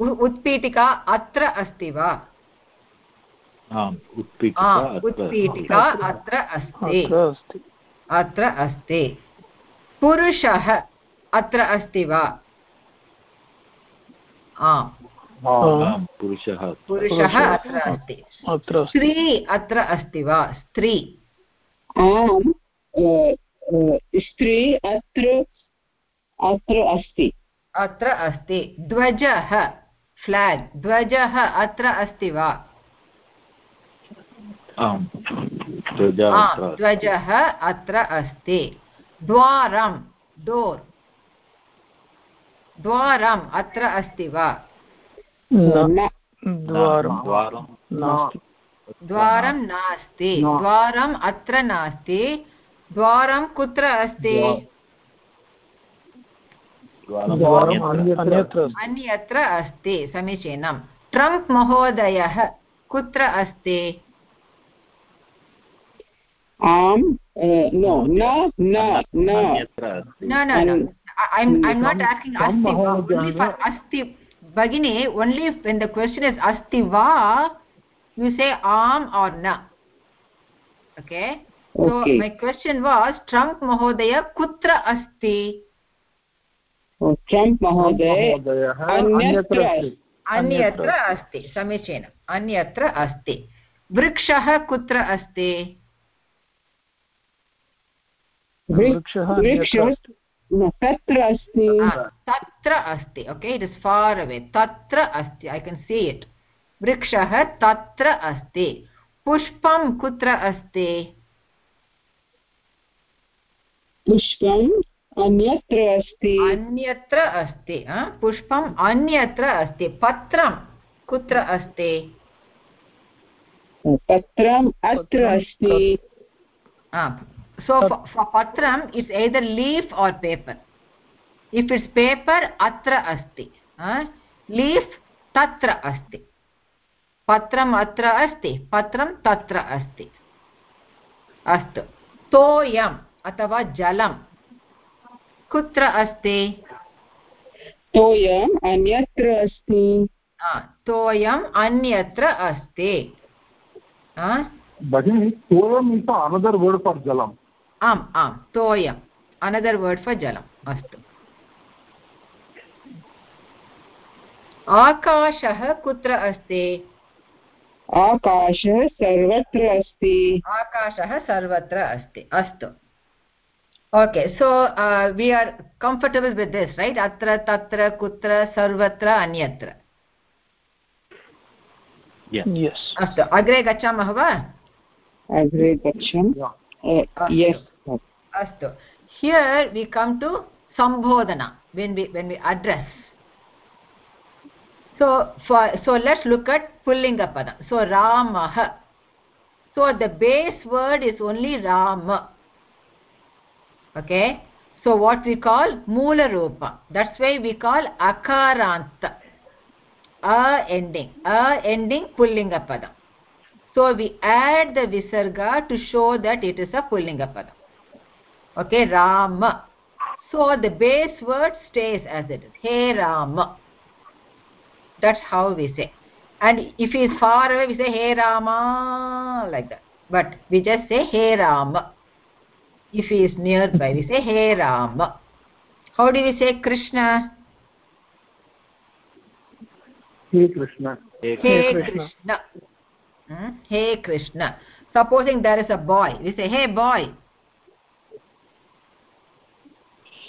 उत्पीठिका अत्र अस्ति वा उत्पीठिका अत्र अस्ति अत्र अस्ति पुरुषः अत्र अस्ति वा पुरुषः पुरुषः अत्र अस्ति। स्त्री अत्र अस्ति वा? स्त्री। स्त्री अत्र अत्र अस्ति। अत्र अस्ति। ध्वजः फ्लाग्। ध्वजः अत्र अस्ति वा? ध्वजः अत्र अस्ति। द्वारं डोर्। द्वारम् अत्र अस्ति वा? द्वारं। नास्ति। द्वारम् अत्र नास्ति। द्वारं कुत्र अस्ति? अन्यत्र। अस्ति। समीचीनं। ट्रम्प् महोदयः कुत्र अस्ति? आम् no no i'm i'm not asking asti only for asti bagini only when the question is asti va you say am or na okay so okay. my question was trump mahodaya kutra asti Trump महोदय अन्यत्र अस्ति समीचीनम् अन्यत्र अस्ति वृक्षः कुत्र अस्ति तत्र अस्ति। तत्र अस्ति okay it is far away तत्र अस्ति ऐ केन् सी इट् वृक्षः तत्र अस्ति। पुष्पं कुत्र अस्ति? पुष्पं अन्यत्र अस्ति। अन्यत्र अस्ति पुष्पम् अन्यत्र अस्ति। पत्रं कुत्र अस्ति? पत्रम् अत्र अस्ति। So for, for patram it's either leaf or paper if it's paper atra asti uh, leaf tatra asti patram atra asti patram tatra asti अस्तु तोयम् अथवा जलं कुत्र अस्ति तोयम् अन्यत्र अस्ति तोयम् अन्यत्र अस्ति भगिनि तोयम् इस् अनदर् वर्ड् फार् जलम् आम् आम् तोयम् अनदर् वर्ड् फार् जलम् अस्तु। आकाशः कुत्र अस्ति? आकाशः सर्वत्र अस्ति। आकाशः सर्वत्र अस्ति अस्तु। Okay so we are comfortable with this right अत्र तत्र कुत्र सर्वत्र अन्यत्र। अस्तु अग्रे गच्छामः वा? अग्रे गच्छामि। Eh, yes. Ashtu here we come to sambodhana when we when we address. So for so let's look at pulling pada so rama. so the base word is only rama. Okay? So what we call moola rupa that's why we call akaranta. A ending. A ending pullinga pada so we add the visarga to show that it is a pullinga pada okay rama. So the base word stays as it is. Hey rama. That's how we say. And if he is far away we say hey rama like that. But we just say hey rama. If he is nearby we say hey rama. How do we say krishna? Hey krishna. Hey, hey krishna, krishna. Hmm? Hey krishna. Supposing there is a boy. We say hey boy.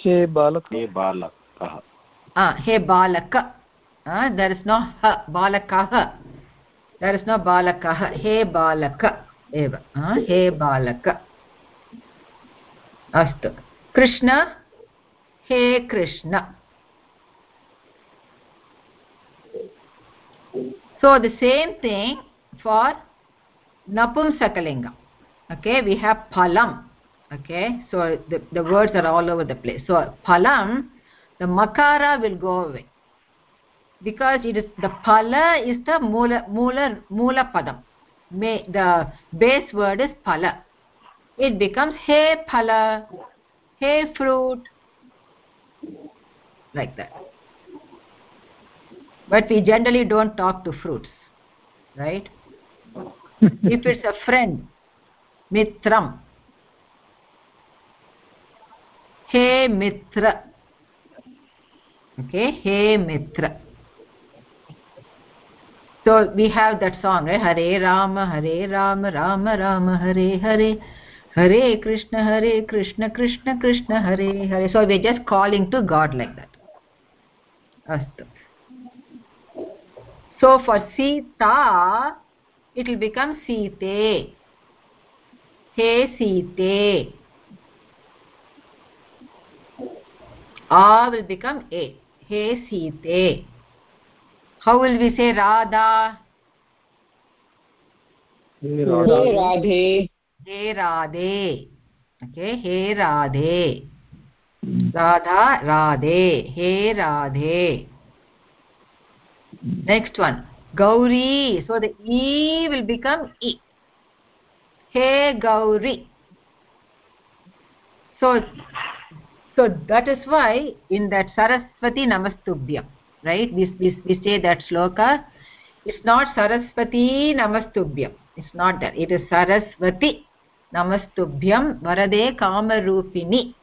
Hey balak. Hey balak ah hey balaka uh, there is no ha balakah. There is no balakah. He balaka eva. Uh, he balaka astu. Krishna? He krishna. So the same thing for napumsakalinga okay we have phalam. Okay so the, the words are all over the place. So phalam the makara will go away. Because it is the phala is the mula mula mula padam. May, the base word is phala. It becomes hey phala hey fruit like that. But we generally don't talk to fruits right if it's a friend mitram hey mitra okay hey mitra so we have that song right? hare rama hare rama rama rama hare hare hare krishna hare krishna krishna krishna hare hare so we're just calling to god like that astu so for sita it will become site he site a will become a he site how will we say radha hey radhe hey radhe okay hey radhe radha radhe hey radhe next one gauri so the e will become e hey gauri so so that is why in that saraswati namastubhyam right we, we, we say that shloka it's not saraswati namastubhyam it's not that it is saraswati namastubhyam varade kamarupini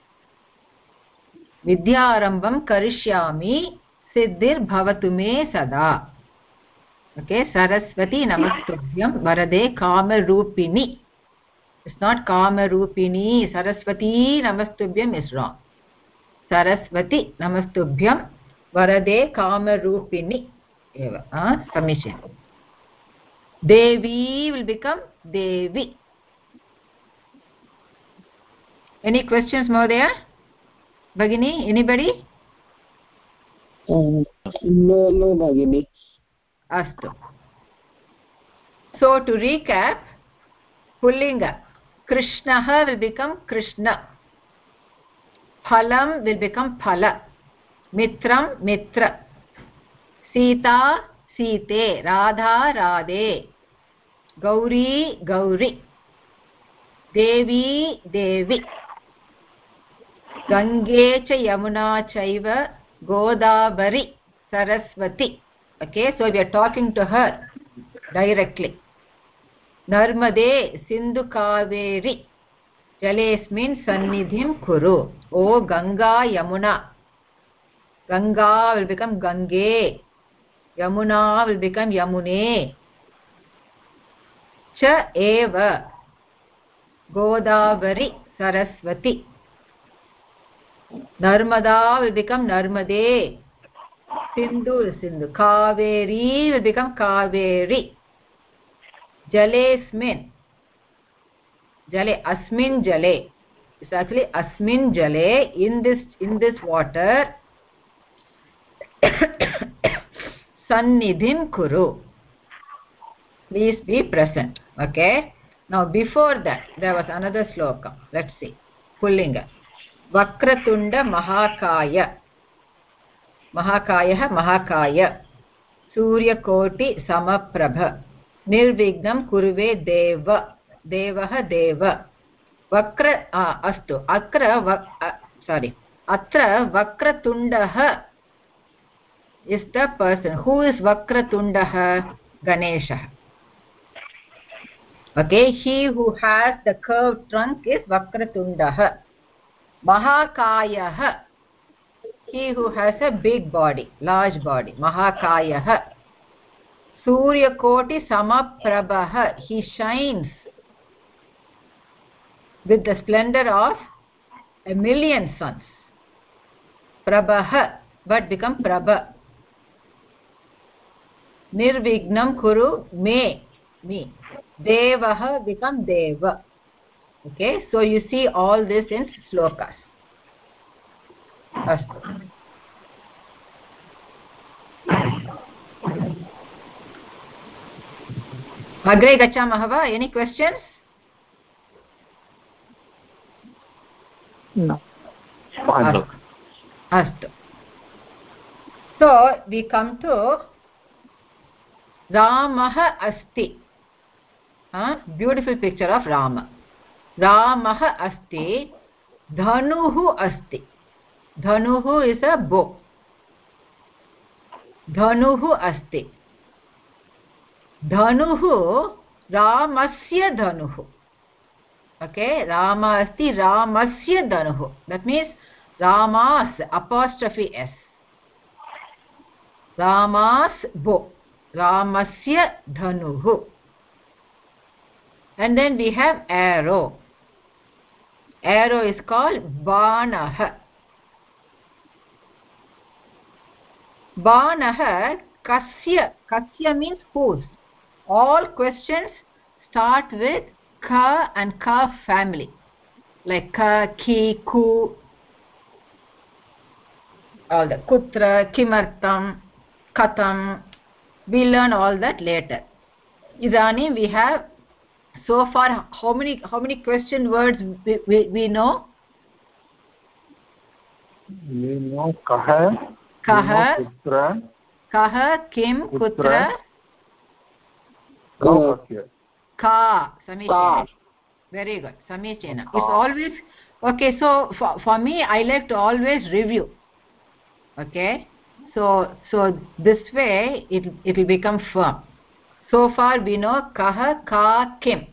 विद्यारम्भं करिष्यामि सिद्धिर्भवतु मे सदा okay Saraswati नमस्तुभ्यं वरदे कामरूपिणि it's not कामरूपिणी सरस्वती नमस्तुभ्यम् is wrong Saraswati नमस्तुभ्यं वरदे कामरूपिणि एव समीचीनं देवी विल् बिकम् देवी एनी क्वश्चन्स् महोदय भगिनी एनिबडि अस्तु so to recap pullinga krishnaha will become krishna phalam will become phala मित्रं मित्र सीता सीते राधा राधे गौरी गौरी देवी देवी गङ्गे च यमुना चैव Godavari Saraswati okay so we are talking to her directly नर्मदे सिन्धुकावेरि जलेऽस्मिन् सन्निधिं कुरु ओ Ganga Yamuna Ganga will become gange yamuna will become yamune च एव Godavari Saraswati Narmada will become narmade kaveri will become kaveri jalesmin jale asmin jale it's actually asmin jale in this in this water sannidhim kuru please be present okay now before that there was another sloka let's see pullinga vakratunda mahakaya महाकायः महाकाय। सूर्यकोटि समप्रभ। निर्विघ्नं कुर्वे देव। देवः देव। वक्र अस्तु। अत्र sorry अत्र वक्रतुण्डः is the person who is वक्रतुण्डः? गणेशः। Okay, he who has the curved trunk is vakratundah mahakayah he who has a big body large body mahakayah suryakoti samaprabah he shines with the splendor of a million suns prabah but become prabha nirvignam kuru me me devah become deva okay so you see all this in slokas astu अग्रे गच्छामः वा? Any questions अस्तु। so we come to ramah asti beautiful picture of Rama रामः अस्ति धनुः अस्ति। धनुः is a बो। धनुः अस्ति। धनुः रामस्य धनुः। ओके, राम अस्ति, रामस्य धनुः। That means Rama's apostrophe s Rama's bow, रामस्य धनुः। And then we have arrow. Arrow is called banah banah kasya. Kasya means whose? All questions start with ka and ka family. Like ka ki ku all the kutra kimartam katam we learn all that later. Idani we have so far how many how many question words we, we, we know? We know kah kah kutra kah kim kutra oh, ka samichena very good samichena it's always okay so for, for me i like to always review okay? So so this way it it will become firm. So far we know kah ka kim.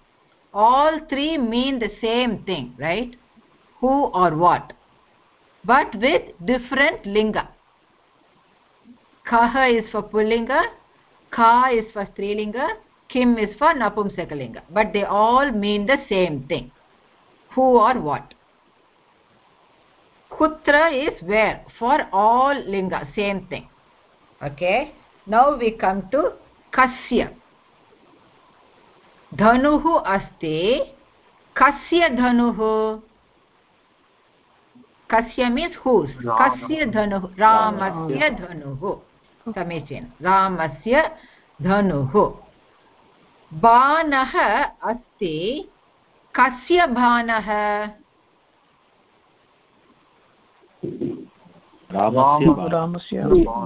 All three mean the same thing right? Who or what? But with different linga kah is for pullinga ka is for strilinga kim is for napumsakalinga but they all mean the same thing who or what kutra is where for all linga same thing okay now we come to kasya धनुः अस्ति कस्य धनुः कस्य means whose कस्य धनुः रामस्य धनुः समीचीनं। रामस्य धनुः। बाणः अस्ति। कस्य बाणः?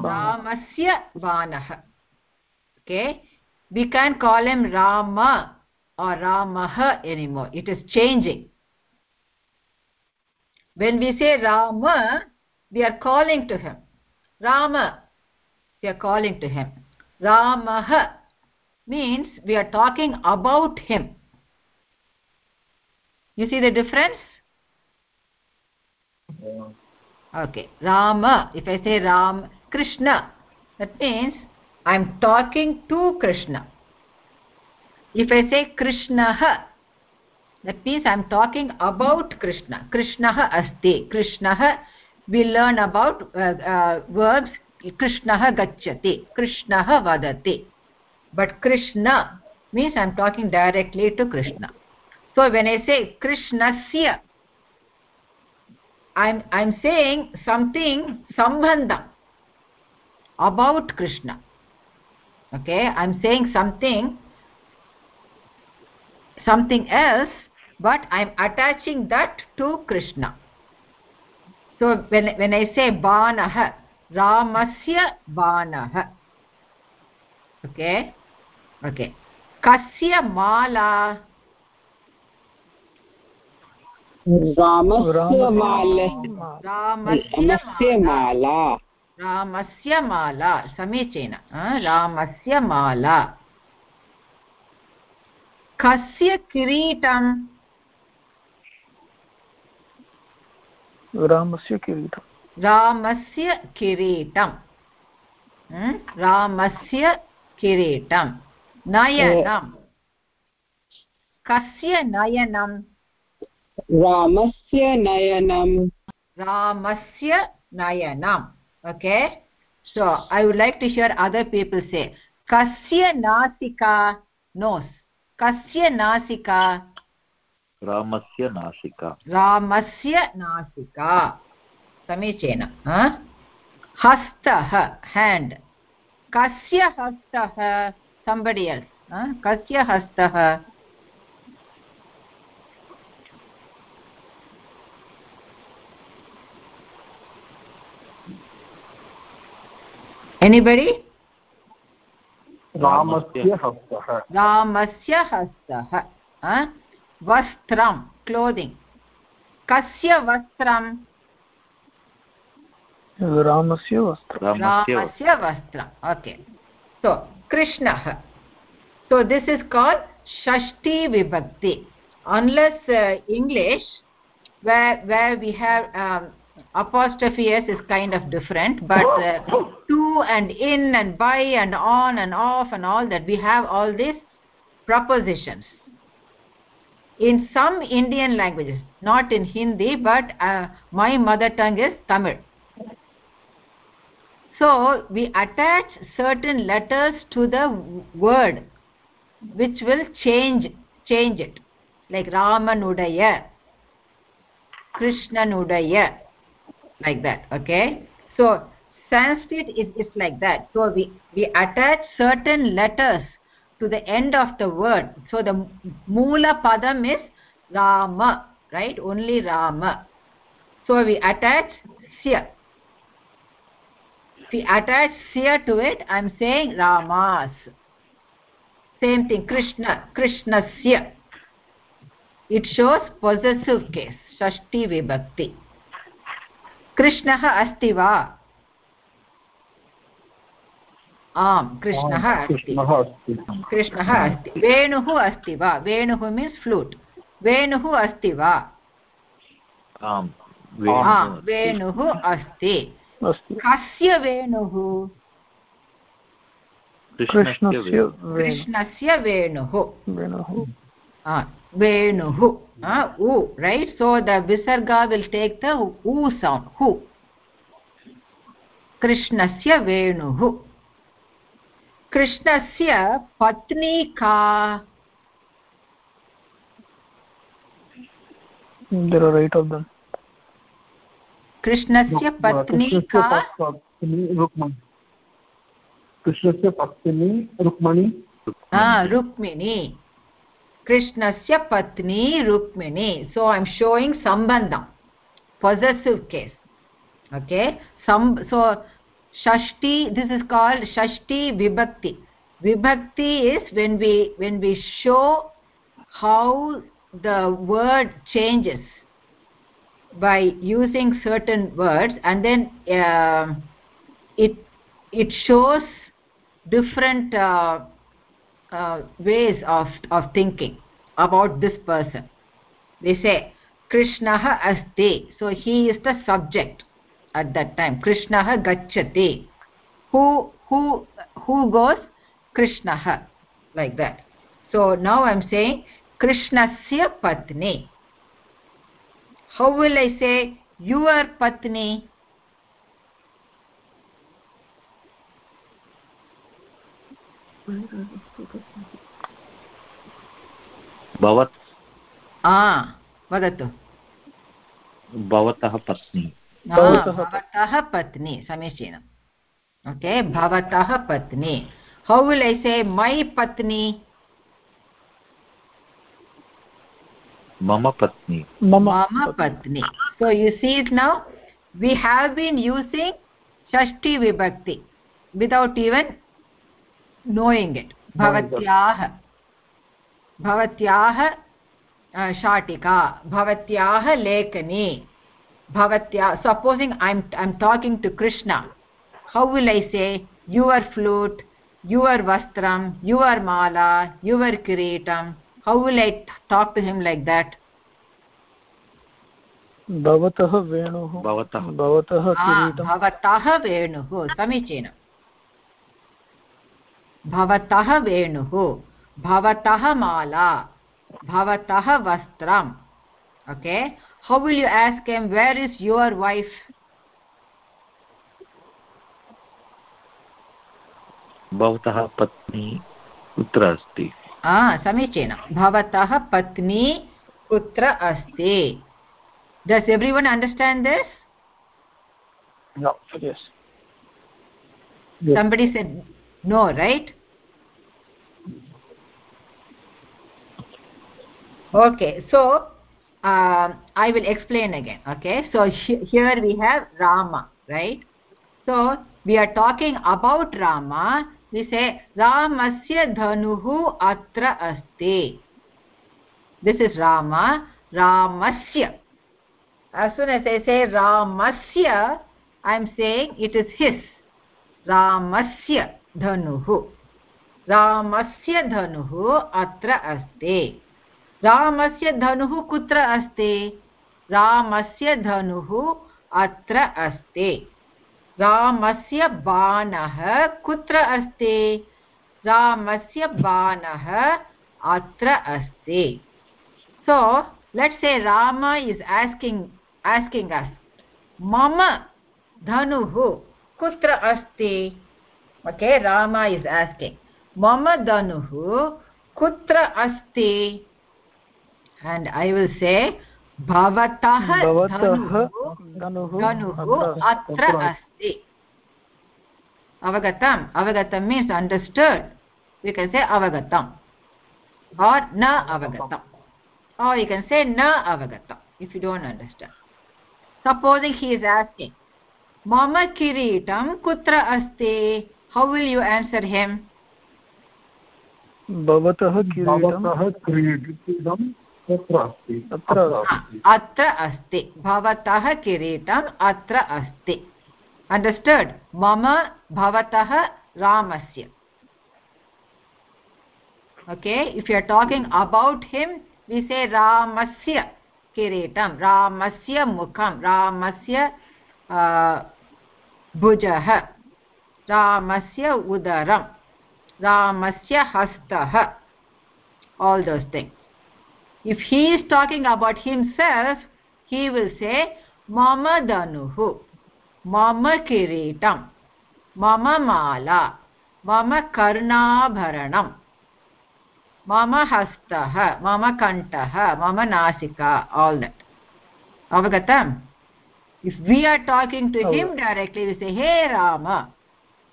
रामस्य बाणः। Okay we can call them Rama or रामः anymore it is changing when we say Rama we are calling to him Rama we are calling to him. Ramah means we are talking about him. You see the difference? Okay. Rama if i say ram krishna that means i'm talking to krishna. If i say krishnah that means i'm talking about krishna. Krishnah asti. Krishnah we learn about uh, uh, verbs कृष्णः गच्छति, कृष्णः वदति। But Krishna means I am talking directly to Krishna so when I say कृष्णस्य I'm I'm saying something सम्बन्धम् about Krishna okay I am saying something something else but I am attaching that to Krishna so when when I say बाणः ramasya banah okay? Okay. kasya mala रामस्य माला। रामस्य माला। समीचीन। रामस्य माला। कस्य किरीटम्? रामस्य किरीटं रामस्य किरीटं रामस्य किरीटं नयनं कस्य नयनं रामस्य नयनं रामस्य nayanam okay so i would like to hear other people say kasya nasika nose kasya nasika रामस्य नासिका रामस्य नासिका समीचीन हस्तः हेण्ड् कस्य हस्तः? Somebody else कस्य हस्तः? एनिबडि रामस्य हस्तः। रामस्य हस्तः वस्त्रं क्लोदिङ्ग् कस्य वस्त्रं? रामस्य वस्त्रं रामस्य वस्त्रम् ओके सो कृष्णः so this is called shashti vibhakti unless uh, english where where we have um, apostrophe s is kind of different but uh, to and in and by and on and off and all that we have all these prepositions in some indian languages not in hindi but uh, my mother tongue is tamil so we attach certain letters to the word which will change change it. Like ramanudaya krishnanudaya like that okay? So sanskrit is, is like that. So we we attach certain letters to the end of the word. So the moola padam is rama right? Only rama. So we attach sya attach sya to it i'm saying ramas same thing krishna krishnasya it shows possessive case shashti vibhakti कृष्णः अस्ति वा आम् कृष्णः अस्ति कृष्णः अस्ति वेणुः अस्ति वा वेणुः मीन्स् फ्लूट् वेणुः अस्ति वा वेणुः अस्ति कस्य वेणुः कृष्णस्य वेणुः वेणुः u right so the visarga will take the u sound hu krishnasya venuh krishnasya patni ka there are eight of them कृष्णस्य पत्नी का कृष्णस्य पत्नी रुक्मिणी। हा रुक्मिणी। कृष्णस्य पत्नी Rukmini. So I am showing Sambandam possessive case okay so षष्ठी दिस इज़ कॉल्ड षष्ठी विभक्ति। विभक्ति is when we when show how the word changes by using certain words and then uh, it it shows different uh, uh, ways of of thinking about this person. They say krishnah asti. So he is the subject at that time. Krishnah gacchati who who who goes? Krishnah like that. So now i'm saying krishnasya patni how will i say your patni? भवत् वदतु भवतः पत्नी भवतः पत्नी समीचीनम् okay भवतः पत्नी हौ will I से मै पत्नी मम पत्नी। मम पत्नी। So you see it now? We have been using shashti vibhakti without even knowing it. Bhavatyah भवत्याः शाटिका भवत्याः लेखनी भवत्या supposing I'm I'm talking to Krishna how will I say your flute your वस्त्रं युवर् माला युवर् किरीटं how will I talk to him like that भवतः वेणुः भवतः। भवतः वेणुः समीचीनं। भवतः वेणुः भवतः माला भवतः वस्त्रम् okay? How will you ask them where is your wife भवतः पत्नी कुत्र अस्ति? समीचीनं भवतः पत्नी कुत्र अस्ति does everyone understand this somebody said no right okay so uh, i will explain again okay so here we have rama right so we are talking about rama विषये रामस्य धनुः अत्र अस्ति। दिस् इज़ राम रामस्य से रामस्य I am saying it is his रामस्य धनुः। रामस्य धनुः अत्र अस्ति। रामस्य धनुः कुत्र अस्ति? रामस्य धनुः अत्र अस्ति। रामस्य बाणः कुत्र अस्ति रामस्य बाणः अत्र अस्ति so let's say rama is asking asking us mama dhanuh kutra asti okay rama is asking mama dhanuh kutra asti and i will say भवतः धनुः अत्र अस्ति अवगतम् अवगतं मीन्स् अण्डर्स्टुड् यु केन् से अवगतम् or न अवगतम् or you can say न अवगतम् if you don't understand. Supposing he is asking मम किरीटं कुत्र अस्ति how will you answer him? भवतः किरीटं अत्र अस्ति भवतः किरीटम् अत्र अस्ति अण्डर्स्टुड् मम भवतः रामस्य okay if you are talking about him we say ramasya kiritam ramasya mukham ramasya uh, bhujah ramasya udaram ramasya hastah all those things if he is talking about himself he will say mama danuhu मम किरीटं मम माला मम कर्णाभरणं मम हस्तः मम कण्ठः मम नासिका all that अवगतम्? If we are talking to him directly say hey Rama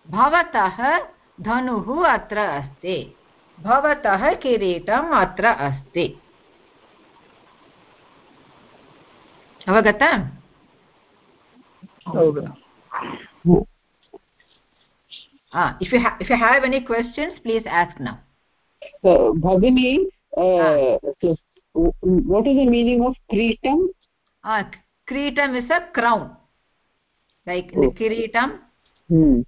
भवतः धनुः अत्र अस्ति भवतः ah if you have if you have any questions please ask now. So bhagini uh, so what is the meaning of kritam ah kiritam is a crown. Like in the kiritam hmm.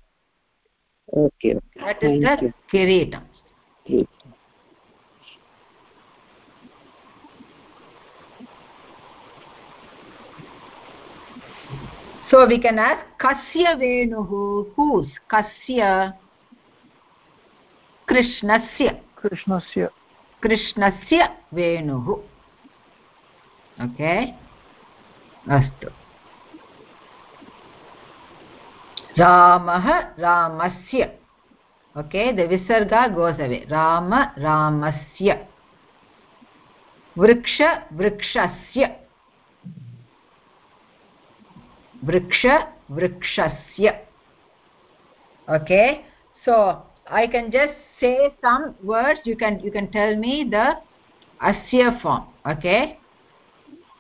okay, okay. That is Thank the you. kiritam so we can ask kasya venuhu whose kasya krishnasya krishnasya krishnasya venuhu okay अस्तु रामः रामस्य okay the visarga goes away rama ramasya vriksha vrikshasya Vriksha vrikshasya okay so i can just say some words you can you can tell me the asya form okay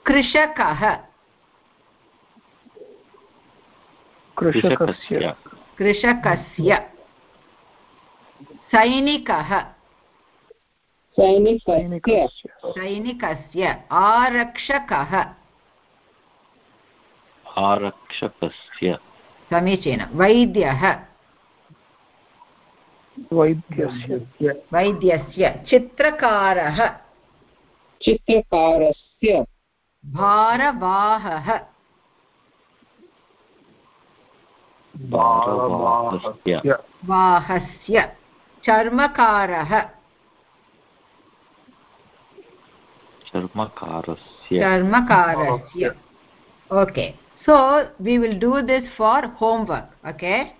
krishakah कृषकस्य कृषकस्य सैनिकः सैनिकस्य आरक्षकः आरक्षकस्य। समीचीनं। वैद्यः। वैद्यस्य। वैद्यस्य। चित्रकारः। चित्रकारस्य। भारवाहः। वाहस्य। चर्मकारः। चर्मकारस्य। चर्मकारस्य। okay so we will do this for homework okay?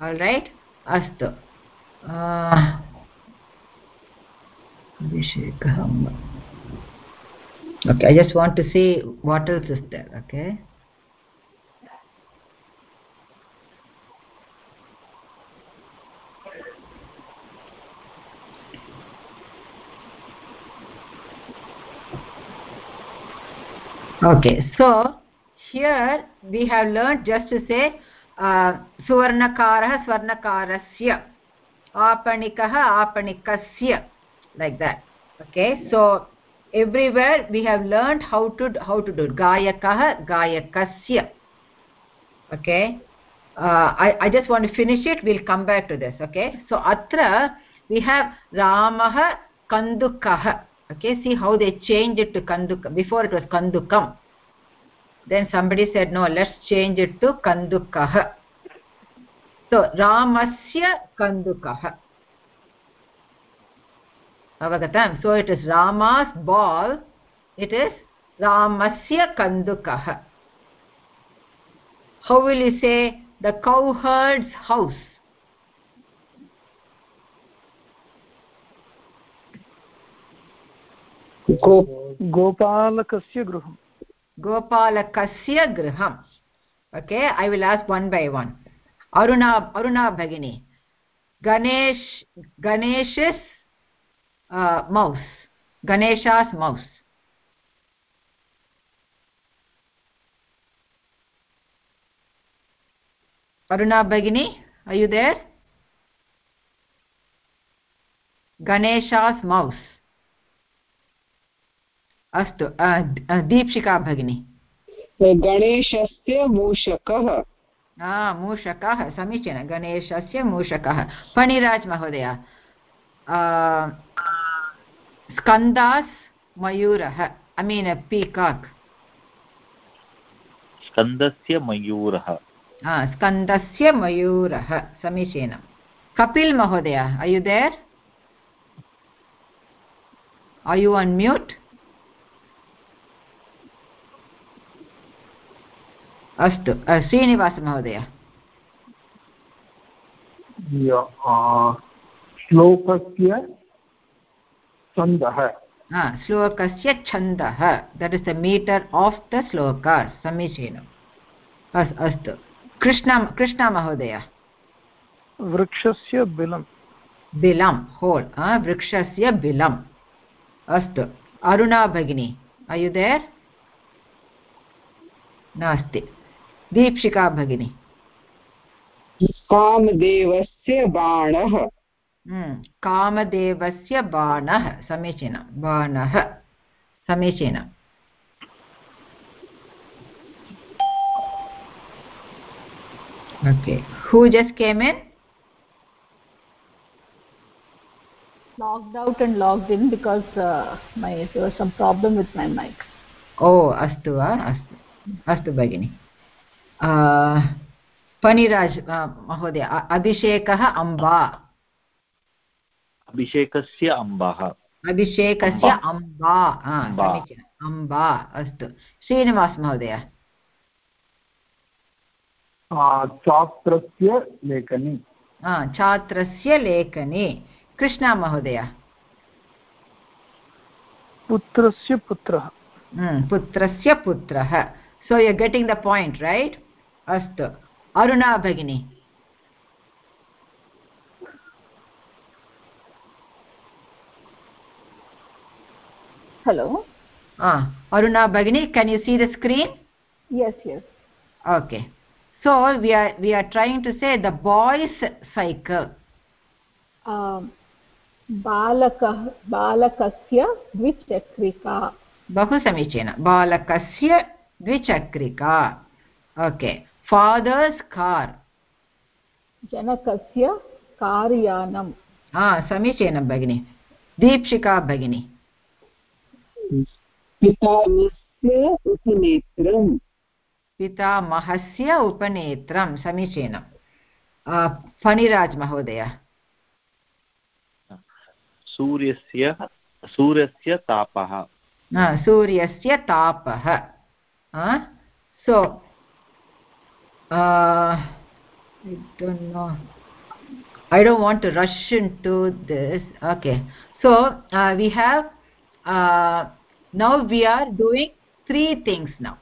All right? Astu. Uh, okay i just want to see what else is there okay? Okay so here we have learned just to say suvarnakarah swarnakarasya apanikah apanikasya like that okay so everywhere we have learned how to how to do gayakah gayakasya okay uh, I, I just want to finish it we'll come back to this okay so atra we have ramah kandukah okay see how they changed it to kandukam before it was kandukam then somebody said no let's change it to kandukah so ramasya kandukah avagatam so it is rama's ball it is ramasya kandukah how will you say the cowherd's house गो गोपालकस्य गृहं गोपालकस्य गृहम्. Okay I will ask one by one Aruna Aruna भगिनी. Ganesh, गणेशस् mouse गणेशास् mouse Aruna भगिनी are you there गणेशास् mouse अस्तु दीप्शिका भगिनी। गणेशस्य मूषकः। मूषकः समीचीनं गणेशस्य मूषकः। फणिराज् महोदय स्कन्दास् मयूरः ऐ मीन् पीकाक् स्कन्दस्य मयूरः। स्कन्दस्य मयूरः समीचीनं। कपिल् महोदय अयुदेर् आयु अन्म्यूट् अस्तु श्रीनिवासमहोदय। श्लोकस्य छन्दः। श्लोकस्य छन्दः। That is the meter of the shloka समीचीनम्। अस्तु। कृष्ण कृष्णमहोदय वृक्षस्य बिलं बिलं होल् वृक्षस्य बिलम्। अस्तु। अरुणा भगिनी अयुदेर् नास्ति। दीपशिका भगिनी। कामदेवस्य बाणः। हम्म, कामदेवस्य बाणः समीचीनं बाणः समीचीनं। Okay who just came in locked out my mic oh अस्तु वा अस्तु अस्तु भगिनी। पनिराज् महोदय अभिषेकः अम्बा। अभिषेकस्य अम्बः। अभिषेकस्य अम्बा। समीचीनम्। अम्बा अस्तु। श्रीनिवास महोदय। छात्रस्य लेखनी। छात्रस्य लेखनी। कृष्णा महोदय। पुत्रस्य पुत्रः। पुत्रस्य पुत्रः। So you getting the point right अस्त। अरुणा भगिनी। हलो अरुणा भगिनी can you see the screen yes yes okay so we are we are trying to say the boy's cycle बहु समीचीनं। बालकस्य द्विचक्रिका। ओके. फादर्स् कार् जनकस्य कार्यानं हा समीचीनं भगिनि। दीक्षिका भगिनी। पितामहस्य उपनेत्रम्। पितामहस्य उपनेत्रं समीचीनं। फणिराज् महोदय। सूर्यस्य सूर्यस्य तापः। सूर्यस्य तापः। सो I don't know. I don't want to rush into this. Okay. So uh, we have uh, now we are doing three things now.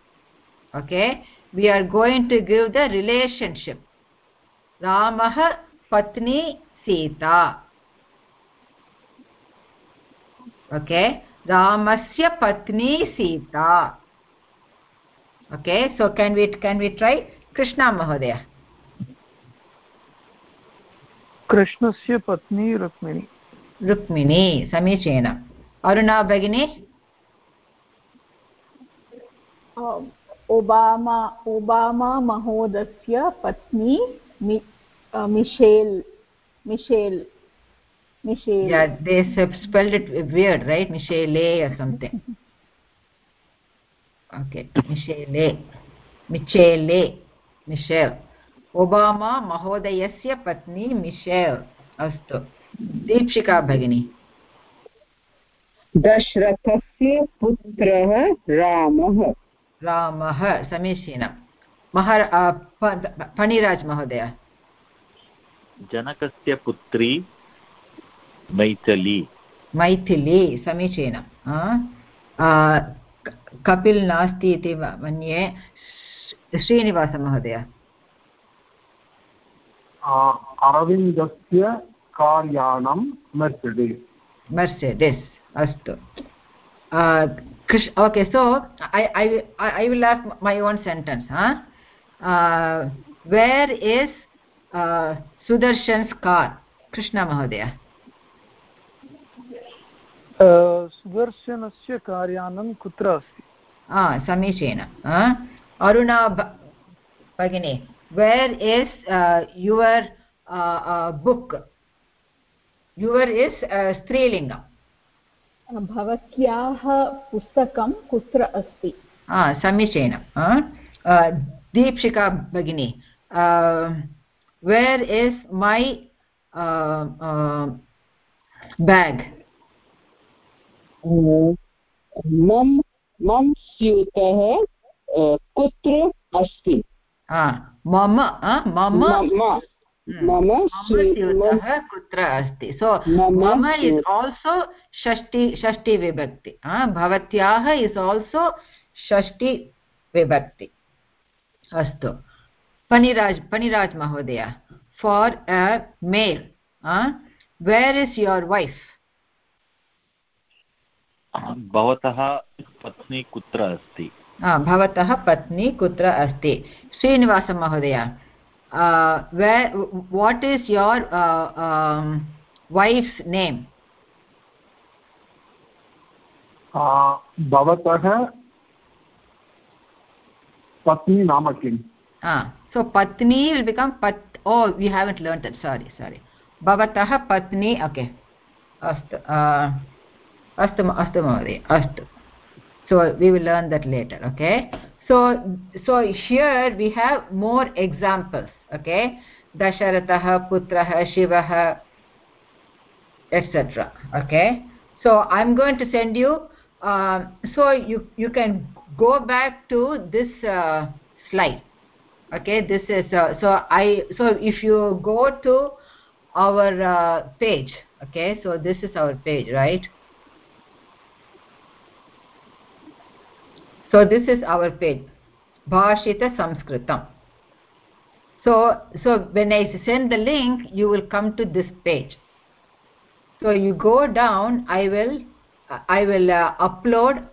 Okay. We are going to give the relationship. Ramah patni sita. Okay. Ramasya patni sita. Okay. So can we can we try krishna mahodaya कृष्णस्य पत्नी रुक्मिणी रुक्मिणी समीचीनम् अरुणा भगिनी Obama Obama महोदयस्य पत्नी Michelle Michelle Michelle. Yeah, they spelled it weird, right? Michelle or something. Okay, Michelle. Michelle. Michelle. Obama महोदयस्य पत्नी Michelle अस्तु। दीक्षिका भगिनी। दशरथस्य पुत्रः रामः। रामः समीचीनं। महर् फणिराज् महोदय। जनकस्य पुत्री मैथिली। मैथिली समीचीनं। कपिल् नास्ति इति मन्ये श्रीनिवासमहोदय। अरविन्दस्य कार्यानं मर्सिडिस् मर्सिडिस् अस्तु। कृष् okay so I I will lock my own sentence where is Sudarshan's car कृष्णमहोदय सुदर्शनस्य कार्यानं कुत्र अस्ति? समीचीनं अरुणा भगिनी where is uh, your uh, uh, book? Your is uh, strilingam भवत्याः पुस्तकं कुत्र अस्ति? समीचीनं दीक्षिका भगिनी वेर् इस् मै बेग् मम मम स्यूतः कुत्र अस्ति। मम मम। मम स्यूतः कुत्र अस्ति। सो मम इस् आल्सो षष्टि षष्टि विभक्ति। भवत्याः इस् आल्सो षष्टि विभक्ति। अस्तु। पनिराज् पनिराज् महोदय for a male where is your wife भवतः पत्नी कुत्र अस्ति? भवतः पत्नी कुत्र अस्ति? श्रीनिवासमहोदय what is your wife's name भवतः पत्नी नाम किं सो पत्नी विल् बिकम् पत् ओ यु हेव् इण्ट् लर्न् दट् सारि सारि भवतः पत्नी ओके अस्तु अस्तु अस्तु महोदय अस्तु। So we will learn that later okay? So so here we have more examples okay? Dasharatah putrah shivah etc okay? So i'm going to send you uh, so you you can go back to this uh, slide okay? This is uh, so i so if you go to our uh, page okay? So this is our page right so this is our page bhashita sanskritam. So so when i send the link you will come to this page. So you go down i will i will uh, upload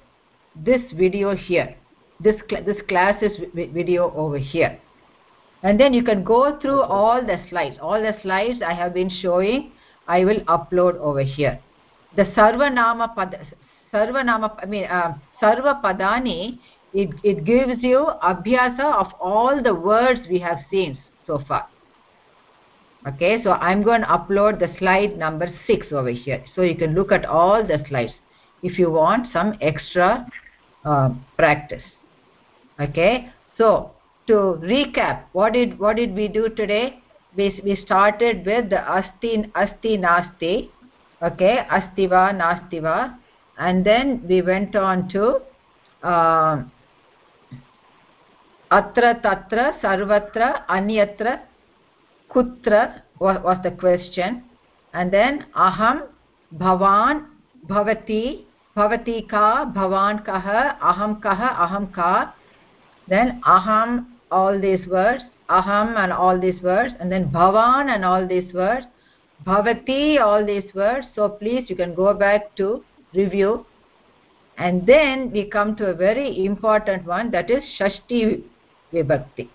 this video here. This this class is video over here. And then you can go through all the slides. All the slides i have been showing i will upload over here. The sarvanama pad sarvanama i mean uh, sarva padani it it gives you abhyasa of all the words we have seen so far. Okay so i'm going to upload the slide number 6 over here. So you can look at all the slides if you want some extra uh, practice. Okay so to recap what did what did we do today? We we started with the asti asti nasti. Okay asti va nasti and then we went on to uh, atra tatra sarvatra anyatra kutra was the question. And then aham bhavan bhavati bhavati ka bhavan kah aham kah aham ka. Then aham all these words aham and all these words and then bhavan and all these words bhavati all these words. So please you can go back to review and then we come to a very important one that is shashti vibhakti.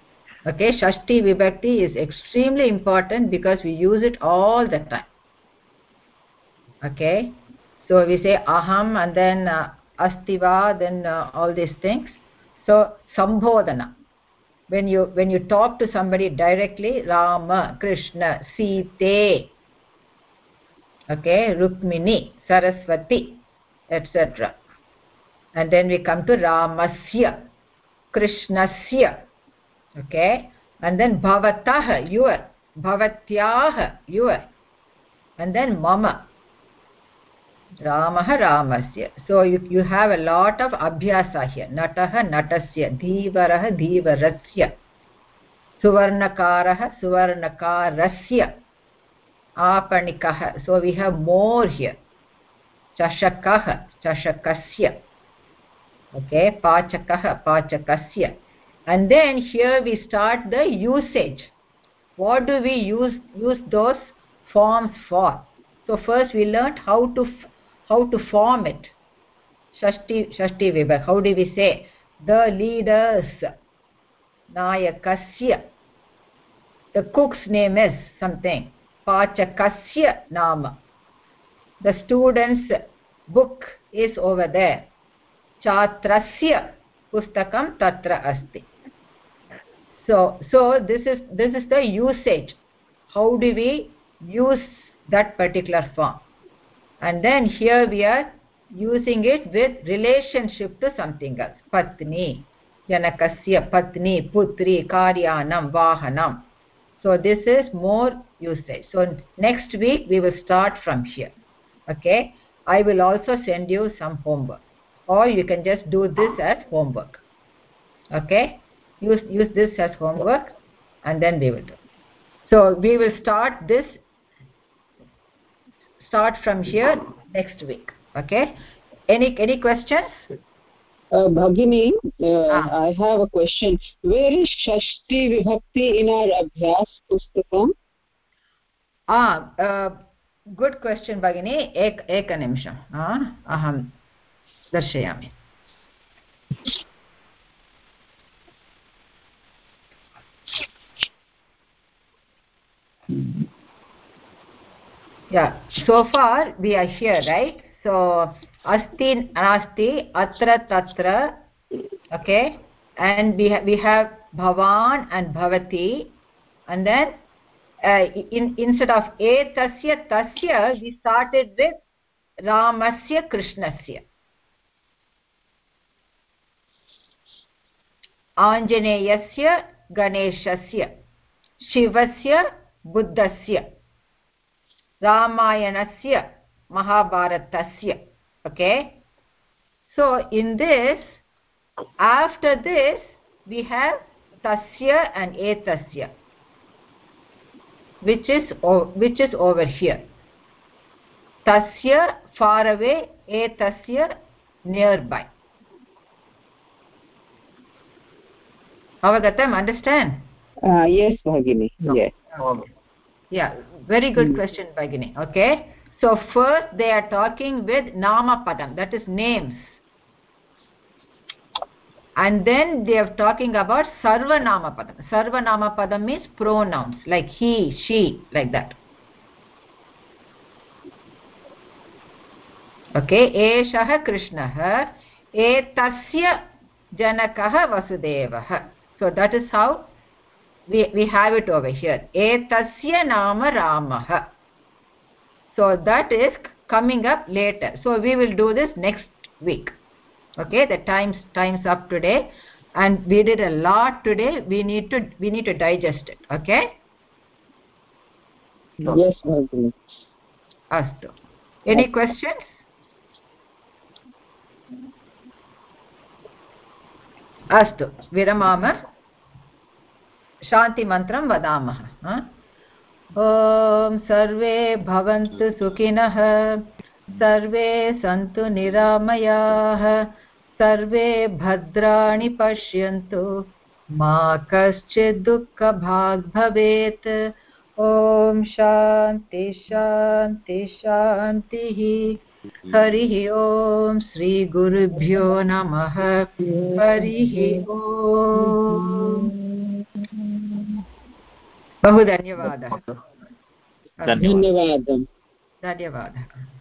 Okay shashti vibhakti is extremely important because we use it all the time. Okay so we say aham and then uh, astiva then uh, all these things. So sambodhana. When you when you talk to somebody directly rama krishna sita okay rukmini saraswati etc and then we come to ramasya. Krishnasya. Okay? And then bhavatah your. Bhavatyah your. And then mama. Ramah ramasya. So you, you have a lot of abhyasa here. Natah natasya. Dhivarah dhivarasya suvarnakarah suvarnakarasya apanikah so we have more here chashakah chashakasya okay pachakah pachakasya and then here we start the usage. What do we use use those forms for? So first we learned how to how to form it. Shashti shashti vibha how do we say? The leaders. Nayakasya. The cook's name is something. Pachakasya nama the student's book is over there. Chatrasya pustakam tatra asti. So so this is this is the usage. How do we use that particular form? And then here we are using it with relationship to something else. Patni janakasya patni putri karyanam vahanam. So this is more usage. So next week we will start from here okay? I will also send you some homework. Or you can just do this as homework. Okay? Use use this as homework and then we will do. So we will start this start from here next week. Okay? Any any questions? Uh, bhagini uh, ah. i have a question. Where is shashti vibhakti in our abhyas pustakam? Ah uh, good question भगिनी एक एकनिमिषम् अहं दर्शयामि yeah so far we are here right so asti nasti atra tatra okay and we ha we have bhavan and bhavati and then uh, in, instead of etasya tasya we started with ramasya krishnasya आञ्जनेयस्य गणेशस्य शिवस्य बुद्धस्य रामायणस्य महाभारतस्य okay so in this after this we have tasya and etasya which is which is over here. tasya far away etasya nearby. avagatam understand? Uh, yes bhagini no. yes. Yeah very good mm. question bhagini okay? So first they are talking with nama padam that is names and then they are talking about sarvanama padam sarvanama padam means pronouns like he she like that. Okay eshah krishnah etasya janakah vasudevah. So that is how we we have it over here. Etasya nama ramah. So that is coming up later. So we will do this next week okay the times times up today and we did a lot today we need to we need to digest it okay yes astu any questions अस्तु विरमाम शान्तिमन्त्रं वदामः ॐ सर्वे भवन्तु सुखिनः सर्वे सन्तु निरामयाः सर्वे भद्राणि पश्यन्तु। मा कश्चित् दुःखभाग् भवेत्। ॐ शान्ति शान्ति शान्तिः। हरिः ॐ श्रीगुरुभ्यो नमः। हरिः ॐ बहु धन्यवादः। धन्यवादः। धन्यवादः।